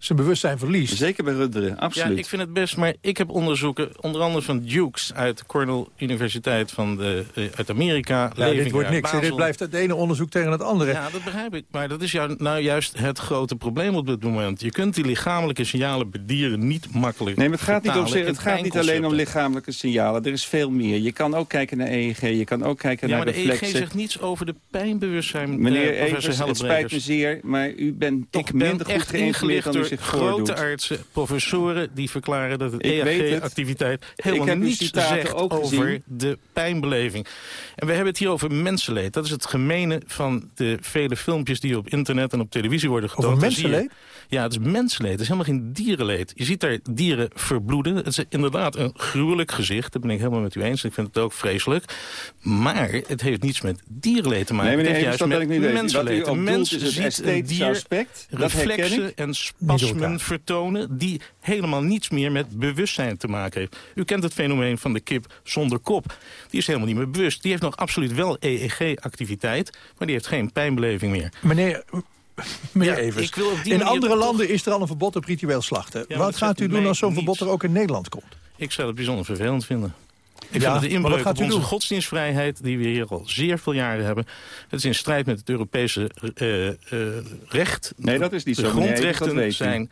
zijn bewustzijn verliest. Zeker bij Rudderen, absoluut. Ja, ik vind het best, maar ik heb onderzoeken, onder andere van Dukes uit de Cornell Universiteit van de, eh, uit Amerika. Ja, dit wordt niks. Dit blijft het ene onderzoek tegen het andere. Ja, dat begrijp ik. Maar dat is jou, nou juist het grote probleem op dit moment. Je kunt die lichamelijke signalen bij dieren niet makkelijk Nee, maar het gaat niet, om, het gaat niet alleen om lichamelijke signalen. Er is veel meer. Je kan ook kijken naar EEG, je kan ook kijken Ja, naar maar de EEG reflexen. zegt niets over de pijnbewustzijn, Meneer eh, Evers, het spijt me zeer, maar u bent toch Ik ben minder goed echt geïnformeerd ingelicht dan grote artsen, professoren... die verklaren dat het. EEG-activiteit Ik helemaal niets zegt over gezien. de pijnbeleving. En we hebben het hier over mensenleed. Dat is het gemene van de vele filmpjes die op internet en op televisie worden getoond. Over mensenleed? Ja, het is mensenleed. Het is helemaal geen dierenleed. Je ziet daar dieren verbloeden. Het is inderdaad een gruwelijk gezicht. Dat ben ik helemaal met u eens. Ik vind het ook vreselijk. Maar het heeft niets met dierenleed te maken. Nee, meneer het heeft juist dat met ik u Een op mens ziet een dier aspect. Reflexen en spasmen vertonen... die helemaal niets meer met bewustzijn te maken heeft. U kent het fenomeen van de kip zonder kop. Die is helemaal niet meer bewust. Die heeft nog absoluut wel EEG-activiteit... maar die heeft geen pijnbeleving meer. Meneer, (laughs) Ja, die in andere toch- landen is er al een verbod op ritueel slachten. Wat gaat u doen als zo'n verbod er ook in Nederland komt? Ik zou het bijzonder vervelend vinden. Ik Ja, vind het de inbreuk gaat op onze doen? godsdienstvrijheid... die we hier al zeer veel jaren hebben. Het is in strijd met het Europese eh, eh, recht. Nee, dat is niet de zo, dat grondrechten zijn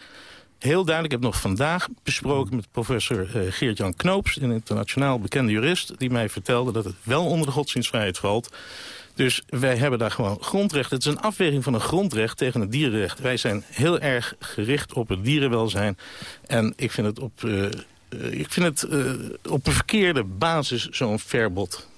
heel duidelijk. Ik heb nog vandaag besproken met professor eh, Geert-Jan Knoops... een internationaal bekende jurist... die mij vertelde dat het wel onder de godsdienstvrijheid valt... Dus wij hebben daar gewoon grondrecht. Het is een afweging van een grondrecht tegen het dierenrecht. Wij zijn heel erg gericht op het dierenwelzijn. En ik vind het op, eh, eh, ik vind het, eh, op een verkeerde basis zo'n verbod.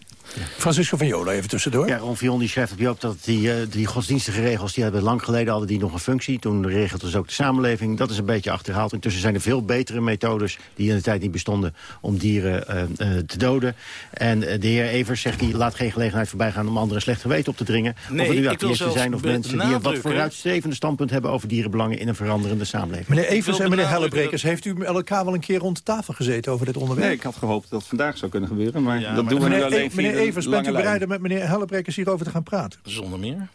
Francisco van Jola, even tussendoor. Ja, Ron Vion die schrijft op Joop dat die, eh, die godsdienstige regels... die hebben lang geleden hadden die nog een functie. Toen regelde dus ook de samenleving. Dat is een beetje achterhaald. Intussen zijn er veel betere methodes... die in de tijd niet bestonden om dieren eh, eh, te doden. En de heer Evers zegt... die laat geen gelegenheid voorbij gaan om anderen slecht geweten op te dringen. Nee, of er nu ik wil activisten zijn of mensen... die een wat vooruitstrevende standpunt hebben... over dierenbelangen in een veranderende samenleving. Meneer Evers en meneer Hellebrekers, heeft u met elkaar wel een keer rond de tafel gezeten over dit onderwerp? Nee, ik had gehoopt dat het vandaag zou kunnen gebeuren, maar Ja, dat maar doen we nu meneer, alleen E- via meneer Evers, bent u bereid om met meneer Hellebrekers hierover te gaan praten? Zonder meer.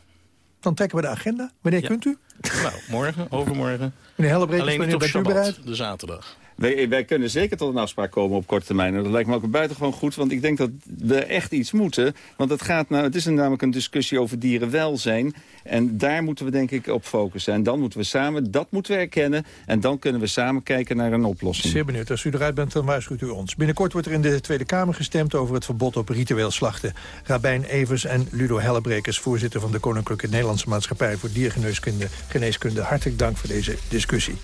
Dan trekken we de agenda. Wanneer Ja. kunt u? Nou, morgen, overmorgen. Meneer Hellebrekers, Alleen op bent u bereid? de zaterdag. Wij, wij kunnen zeker tot een afspraak komen op korte termijn. En dat lijkt me ook buitengewoon goed, want ik denk dat we echt iets moeten. Want het, gaat nou, het is namelijk een discussie over dierenwelzijn. En daar moeten we denk ik op focussen. En dan moeten we samen, dat moeten we erkennen. En dan kunnen we samen kijken naar een oplossing. Zeer benieuwd. Als u eruit bent, dan waarschuwt u ons. Binnenkort wordt er in de Tweede Kamer gestemd over het verbod op ritueel slachten. Rabijn Evers en Ludo Hellebrekers, voorzitter van de Koninklijke Nederlandse Maatschappij voor Diergeneeskunde, geneeskunde. Hartelijk dank voor deze discussie.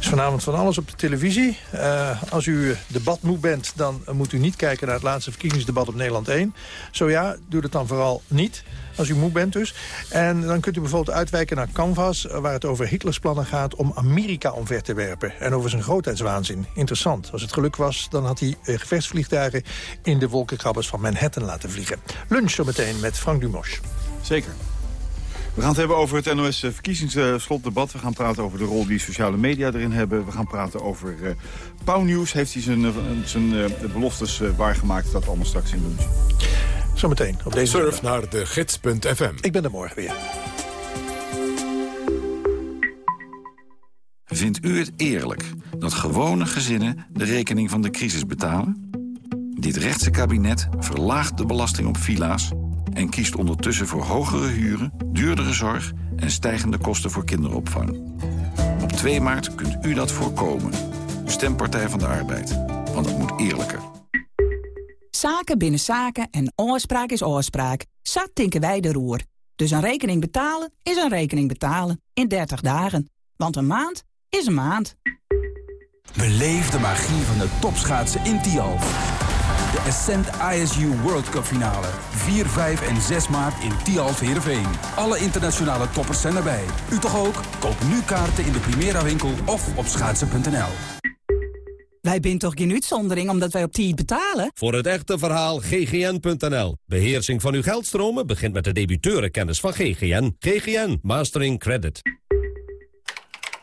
Is vanavond van alles op de televisie. Eh, als u debatmoe bent, dan moet u niet kijken naar het laatste verkiezingsdebat op Nederland 1. Zo ja, doe dat dan vooral niet. Als u moe bent dus. En dan kunt u bijvoorbeeld uitwijken naar Canvas... waar het over Hitlers plannen gaat om Amerika omver te werpen. En over zijn grootheidswaanzin. Interessant. Als het geluk was, dan had hij eh, gevechtsvliegtuigen... in de wolkenkrabbers van Manhattan laten vliegen. Lunch zometeen met Frank Dumos. Zeker. We gaan het hebben over het NOS-verkiezingsslotdebat. We gaan praten over de rol die sociale media erin hebben. We gaan praten over uh, Pauwnieuws. Heeft hij zijn, uh, zijn uh, beloftes waargemaakt? Dat allemaal straks in lunch. Zometeen op deze Surf zondag. naar de gids.fm. Ik ben er morgen weer. Vindt u het eerlijk dat gewone gezinnen de rekening van de crisis betalen? Dit rechtse kabinet verlaagt de belasting op villa's... en kiest ondertussen voor hogere huren, duurdere zorg... en stijgende kosten voor kinderopvang. Op 2 maart kunt u dat voorkomen. Stem Partij van de Arbeid, want het moet eerlijker. Zaken binnen zaken en oorspraak is oorspraak. Zo tinken wij de roer. Dus een rekening betalen is een rekening betalen. In 30 dagen. Want een maand is een maand. Beleef de magie van de topschaatsen in Tialf. De Ascent ISU World Cup finale. 4, 5 en 6 maart in Tialf Heerenveen. Alle internationale toppers zijn erbij. U toch ook? Koop nu kaarten in de Primera winkel of op schaatsen.nl. Wij zijn toch geen uitzondering omdat wij op tijd betalen? Voor het echte verhaal ggn.nl. Beheersing van uw geldstromen begint met de debiteurenkennis van GGN. GGN Mastering Credit.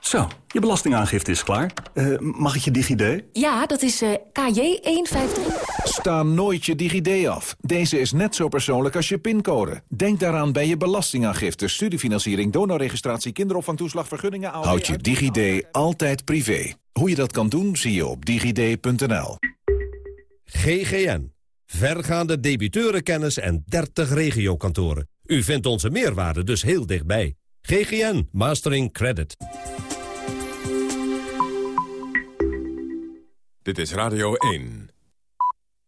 Zo, je belastingaangifte is klaar. Eh, mag ik je DigiD? Ja, dat is eh, KJ153. Sta nooit je DigiD af. Deze is net zo persoonlijk als je pincode. Denk daaraan bij je belastingaangifte, studiefinanciering, donorregistratie, kinderopvangtoeslag, vergunningen... Houd je DigiD altijd privé. Hoe je dat kan doen, zie je op digid.nl. GGN. Vergaande debiteurenkennis en 30 regiokantoren. U vindt onze meerwaarde dus heel dichtbij. GGN Mastering Credit. Dit is Radio 1.